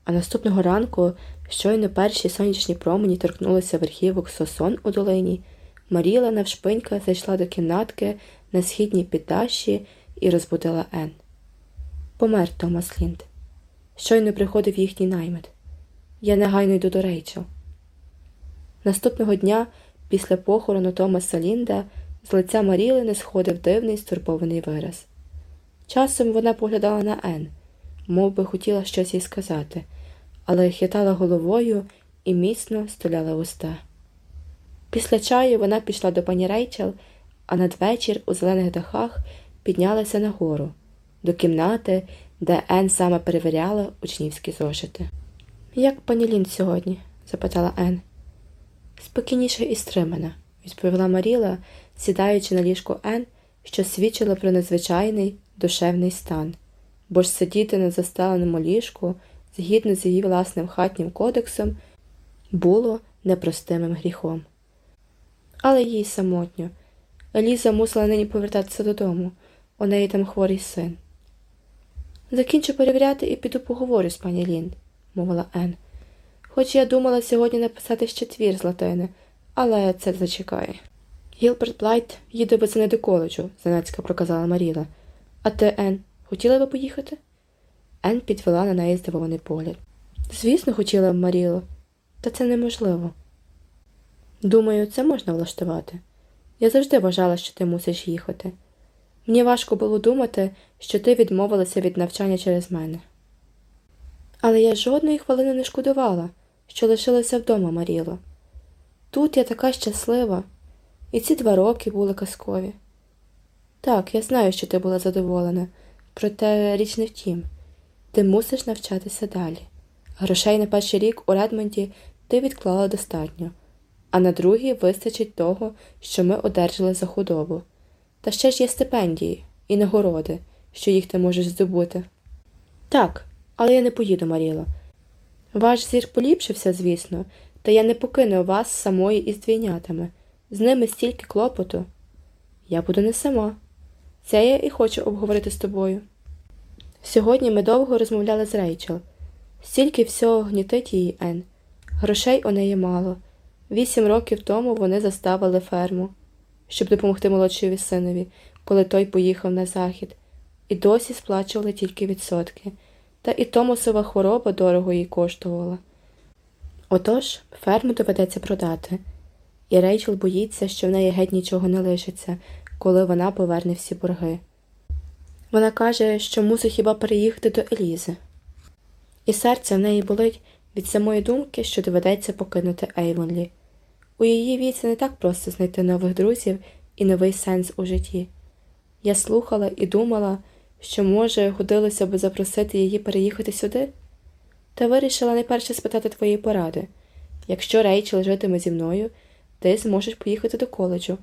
а наступного ранку, щойно перші сонячні промені торкнулися верхівок сосон у долині. Маріла навшпинька зайшла до кімнатки на східній піддаші і розбудила Ен. Помер Томас Лінд. Щойно приходив їхній наймит. Я негайно йду до Рейчел. Наступного дня, після похорону Томаса Лінда, з лиця Маріли не сходив дивний стурбований вираз. Часом вона поглядала на Ен, мов би хотіла щось їй сказати, але хитала головою і міцно столяла уста. Після чаю вона пішла до пані Рейчел, а надвечір у зелених дахах піднялася нагору, до кімнати, де Ен саме перевіряла учнівські зошити. Як пані Лін сьогодні? запитала Ен. Спокійніше і стримана, відповіла Маріла, сідаючи на ліжку Ен, що свідчила про незвичайний душевний стан, бо ж сидіти на застеленому ліжку, згідно з її власним хатнім кодексом, було непростимим гріхом але їй самотньо. Еліза мусила нині повертатися додому, у неї там хворий син. Закінчу перевіряти і піду поговорю з пані Лін, мовила Ен. Хоч я думала сьогодні написати ще твір з латини, але це зачекає. Гілберт Блайт їде восени до коледжу, занацька проказала Маріла. А ти, Ен, хотіла би поїхати? Ен підвела на неї здивований погляд. Звісно, хотіла б Маріло, та це неможливо. Думаю, це можна влаштувати. Я завжди вважала, що ти мусиш їхати. Мені важко було думати, що ти відмовилася від навчання через мене. Але я жодної хвилини не шкодувала, що лишилася вдома, Маріло. Тут я така щаслива, і ці два роки були казкові. Так, я знаю, що ти була задоволена, проте річ не втім. Ти мусиш навчатися далі. Грошей на перший рік у Редмонді ти відклала достатньо а на другій вистачить того, що ми одержали за худобу. Та ще ж є стипендії і нагороди, що їх ти можеш здобути. Так, але я не поїду, Маріло. Ваш зір поліпшився, звісно, та я не покину вас самої із двійнятами. З ними стільки клопоту. Я буду не сама. Це я і хочу обговорити з тобою. Сьогодні ми довго розмовляли з Рейчел. Стільки всього гнітить її Ен. Грошей у неї мало. Вісім років тому вони заставили ферму, щоб допомогти молодшові синові, коли той поїхав на захід, і досі сплачували тільки відсотки, та і Томосова хвороба дорого їй коштувала. Отож, ферму доведеться продати, і Рейчел боїться, що в неї геть нічого не лишиться, коли вона поверне всі борги. Вона каже, що мусить хіба переїхати до Елізи, і серце в неї болить від самої думки, що доведеться покинути Ейвонлі. У її віці не так просто знайти нових друзів і новий сенс у житті. Я слухала і думала, що, може, годилося би запросити її переїхати сюди, та вирішила найперше спитати твої поради. Якщо Рейчел житиме зі мною, ти зможеш поїхати до коледжу.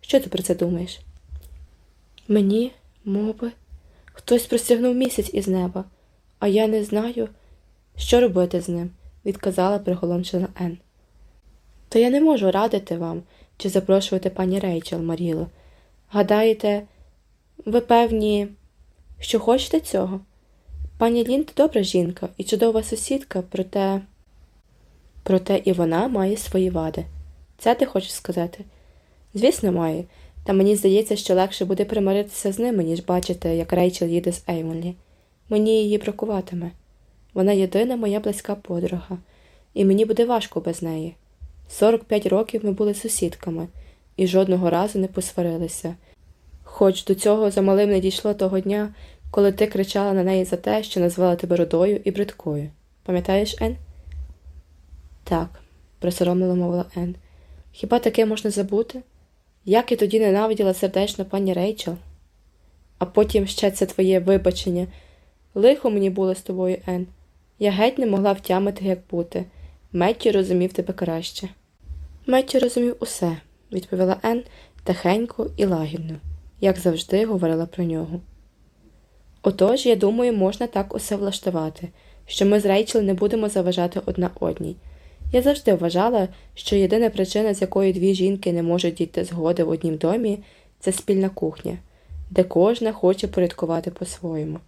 Що ти про це думаєш? Мені, моби, хтось простягнув місяць із неба, а я не знаю, що робити з ним, відказала приголомшена Ен. То я не можу радити вам чи запрошувати пані Рейчел, Маріло. Гадаєте, ви певні, що хочете цього? Пані Лінд добра жінка і чудова сусідка, проте. Проте і вона має свої вади. Це ти хочеш сказати? Звісно, має, та мені здається, що легше буде примиритися з ними, ніж бачити, як Рейчел їде з Еймонлі. Мені її бракуватиме. Вона єдина моя близька подруга, і мені буде важко без неї. 45 років ми були сусідками і жодного разу не посварилися. Хоч до цього замалим не дійшло того дня, коли ти кричала на неї за те, що назвала тебе рудою і бридкою. Пам'ятаєш, Ен? Так, присоромило мовила Ен. Хіба таке можна забути? Як я тоді ненавиділа сердечно пані Рейчел? А потім ще це твоє вибачення. Лихо мені було з тобою, Ен. Я геть не могла втямити, як бути. Метті розумів тебе краще. Метті розумів усе, відповіла Ен тихенько і лагідно, як завжди говорила про нього. Отож, я думаю, можна так усе влаштувати, що ми з Рейчел не будемо заважати одна одній. Я завжди вважала, що єдина причина, з якої дві жінки не можуть дійти згоди в однім домі, це спільна кухня, де кожна хоче порядкувати по-своєму.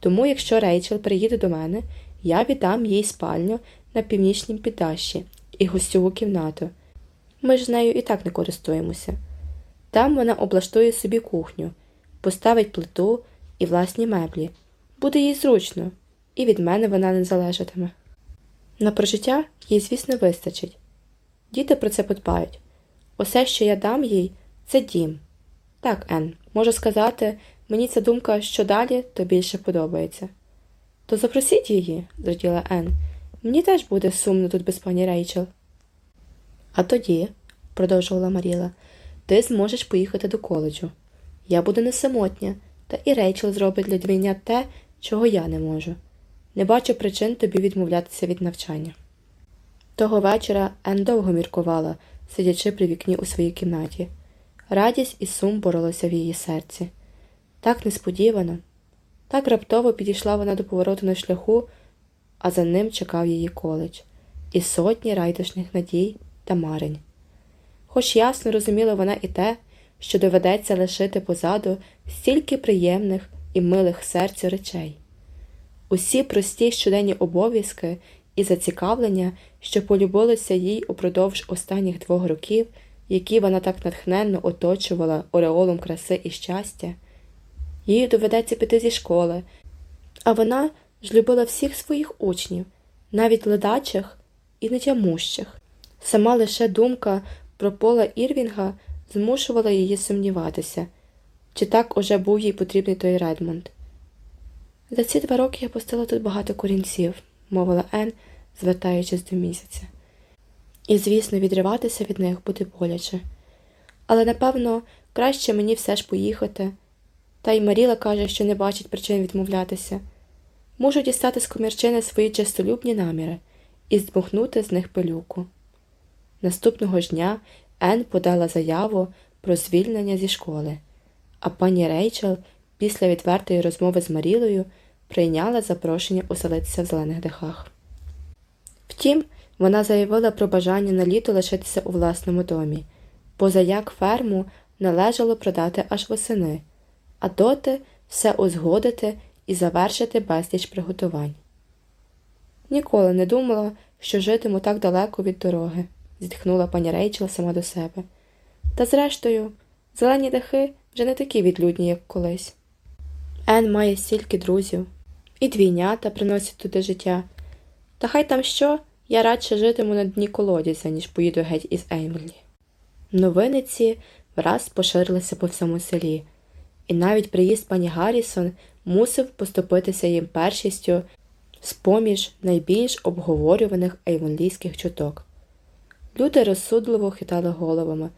Тому, якщо Рейчел приїде до мене, я віддам їй спальню на північнім піддащі і гостьову кімнату. Ми ж нею і так не користуємося. Там вона облаштує собі кухню, поставить плиту і власні меблі. Буде їй зручно, і від мене вона не залежатиме. На прожиття їй, звісно, вистачить. Діти про це подбають. Усе, що я дам їй, це дім. Так, Ен, можу сказати, мені ця думка, що далі, то більше подобається. То запросіть її, зраділа Ен. Мені теж буде сумно тут без пані Рейчел. А тоді, продовжувала Маріла, ти зможеш поїхати до коледжу. Я буду не самотня, та і Рейчел зробить для двійня те, чого я не можу. Не бачу причин тобі відмовлятися від навчання. Того вечора Ен довго міркувала, сидячи при вікні у своїй кімнаті. Радість і сум боролися в її серці. Так несподівано, так раптово підійшла вона до повороту на шляху, а за ним чекав її коледж і сотні райдушних надій та марень. Хоч ясно розуміла вона і те, що доведеться лишити позаду стільки приємних і милих серцю речей. Усі прості щоденні обов'язки і зацікавлення, що полюбилися їй упродовж останніх двох років, які вона так натхненно оточувала ореолом краси і щастя, їй доведеться піти зі школи, а вона ж любила всіх своїх учнів, навіть ледачих і нетямущих. Сама лише думка про пола Ірвінга змушувала її сумніватися, чи так уже був їй потрібний той Редмонд. За ці два роки я пустила тут багато корінців, мовила Ен, звертаючись до місяця. І, звісно, відриватися від них буде боляче. Але, напевно, краще мені все ж поїхати. Та й Маріла каже, що не бачить причин відмовлятися. Можу дістати з комірчини свої чистолюбні наміри і здмухнути з них пилюку. Наступного ж дня Ен подала заяву про звільнення зі школи, а пані Рейчел після відвертої розмови з Марілою прийняла запрошення оселитися в зелених дахах. Втім, вона заявила про бажання на літо лишитися у власному домі, поза як ферму належало продати аж восени, а доти все узгодити і завершити безліч приготувань. Ніколи не думала, що житиму так далеко від дороги, зітхнула пані Рейчел сама до себе. Та зрештою, зелені дахи вже не такі відлюдні, як колись. Ен має стільки друзів, і двійнята приносять туди життя. Та хай там що, я радше житиму на дні колодязя, ніж поїду геть із Еймлі. Новини ці враз поширилися по всьому селі, і навіть приїзд пані Гаррісон мусив поступитися їм першістю з поміж найбільш обговорюваних ейвонлійських чуток. Люди розсудливо хитали головами,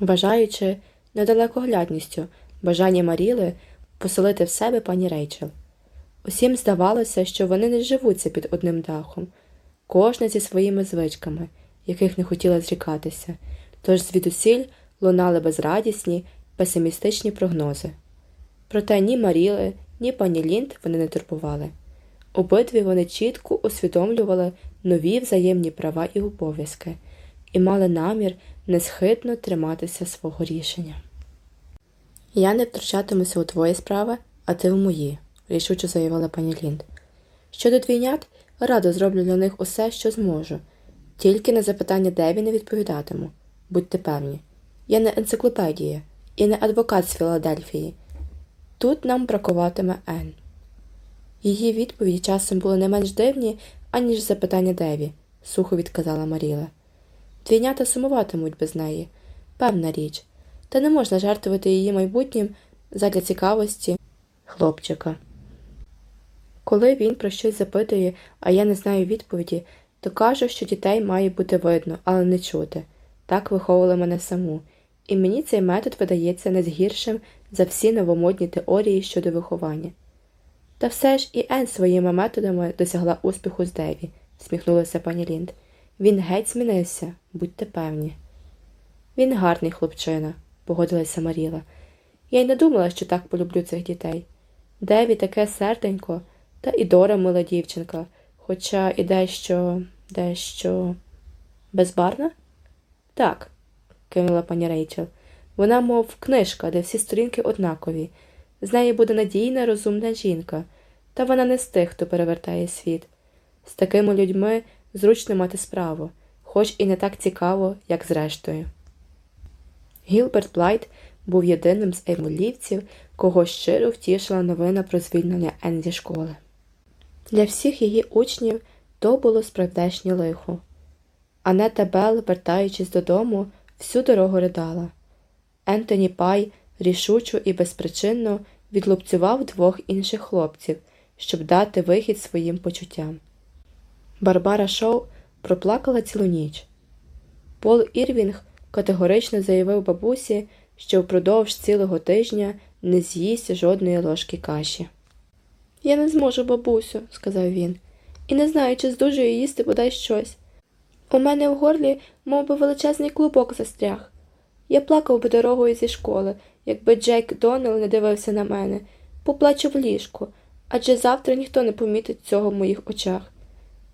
вважаючи недалекоглядністю бажання Маріли поселити в себе пані Рейчел. Усім здавалося, що вони не живуться під одним дахом, кожна зі своїми звичками, яких не хотіла зрікатися, тож звідусіль лунали безрадісні, песимістичні прогнози. Проте ні Маріли, ні пані Лінд вони не турбували. Обидві вони чітко усвідомлювали нові взаємні права і обов'язки і мали намір несхитно триматися свого рішення. Я не втручатимуся у твої справи, а ти в мої, рішуче заявила пані Лінд. Щодо двійнят, радо зроблю для них усе, що зможу, тільки на запитання Деві не відповідатиму. Будьте певні, я не енциклопедія і не адвокат з Філадельфії. Тут нам бракуватиме Ен. Її відповіді часом були не менш дивні, аніж запитання Деві, сухо відказала Маріла. Двійнята сумуватимуть без неї, певна річ, та не можна жартувати її майбутнім задля цікавості хлопчика. Коли він про щось запитує, а я не знаю відповіді, то кажу, що дітей має бути видно, але не чути. Так виховували мене саму, і мені цей метод видається не згіршим за всі новомодні теорії щодо виховання. Та все ж і Ен своїми методами досягла успіху з Деві, всміхнулася пані Лінд. Він геть змінився, будьте певні. Він гарний хлопчина, погодилася Маріла. Я й не думала, що так полюблю цих дітей. Деві таке серденько, та і Дора мила дівчинка, хоча і дещо, дещо. безбарна? Так, кинула пані Рейчел. Вона, мов книжка, де всі сторінки однакові. З неї буде надійна, розумна жінка, та вона не з тих, хто перевертає світ. З такими людьми зручно мати справу, хоч і не так цікаво, як зрештою. Гілберт Блайт був єдиним з еймолівців, кого щиро втішила новина про звільнення Ен зі школи. Для всіх її учнів то було справдешнє лихо. Анета Белл, вертаючись додому, всю дорогу ридала. Ентоні Пай рішучо і безпричинно відлупцював двох інших хлопців, щоб дати вихід своїм почуттям. Барбара Шоу проплакала цілу ніч. Пол Ірвінг категорично заявив бабусі, що впродовж цілого тижня не з'їсть жодної ложки каші. Я не зможу, бабусю, сказав він, і не знаю, чи здужую їсти бодай щось. У мене в горлі мов би, величезний клубок застряг. Я плакав би дорогою зі школи, якби Джек Доннелл не дивився на мене, поплачу в ліжку, адже завтра ніхто не помітить цього в моїх очах.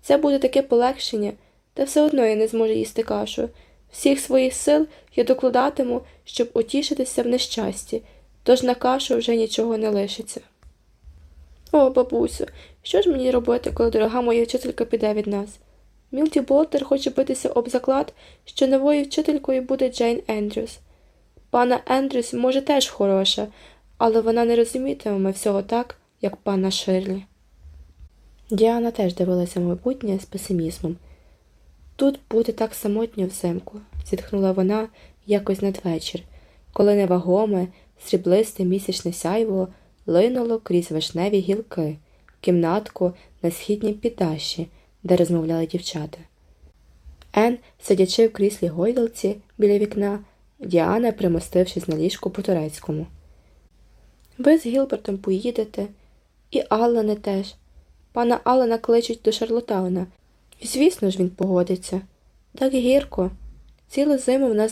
Це буде таке полегшення, та все одно я не зможу їсти кашу. Всіх своїх сил я докладатиму, щоб утішитися в нещасті, тож на кашу вже нічого не лишиться. О, бабусю, що ж мені робити, коли дорога моя вчителька піде від нас? Мілті Болтер хоче битися об заклад, що новою вчителькою буде Джейн Ендрюс. Пана Ендрюс, може, теж хороша, але вона не розумітиме всього так, як пана Ширлі. Діана теж дивилася майбутнє з песимізмом. Тут буде так самотньо взимку, зітхнула вона якось надвечір, коли невагоме, сріблисте місячне сяйво линуло крізь вишневі гілки, в кімнатку на східній піддаші, де розмовляли дівчата. Ен, сидячи в кріслі гойдалці біля вікна, Діана, примостившись на ліжку по турецькому. Ви з Гілбертом поїдете, і Аллене теж. Пана Аллена кличуть до Шарлотауна. І, звісно ж, він погодиться. Так гірко. Цілу зиму в нас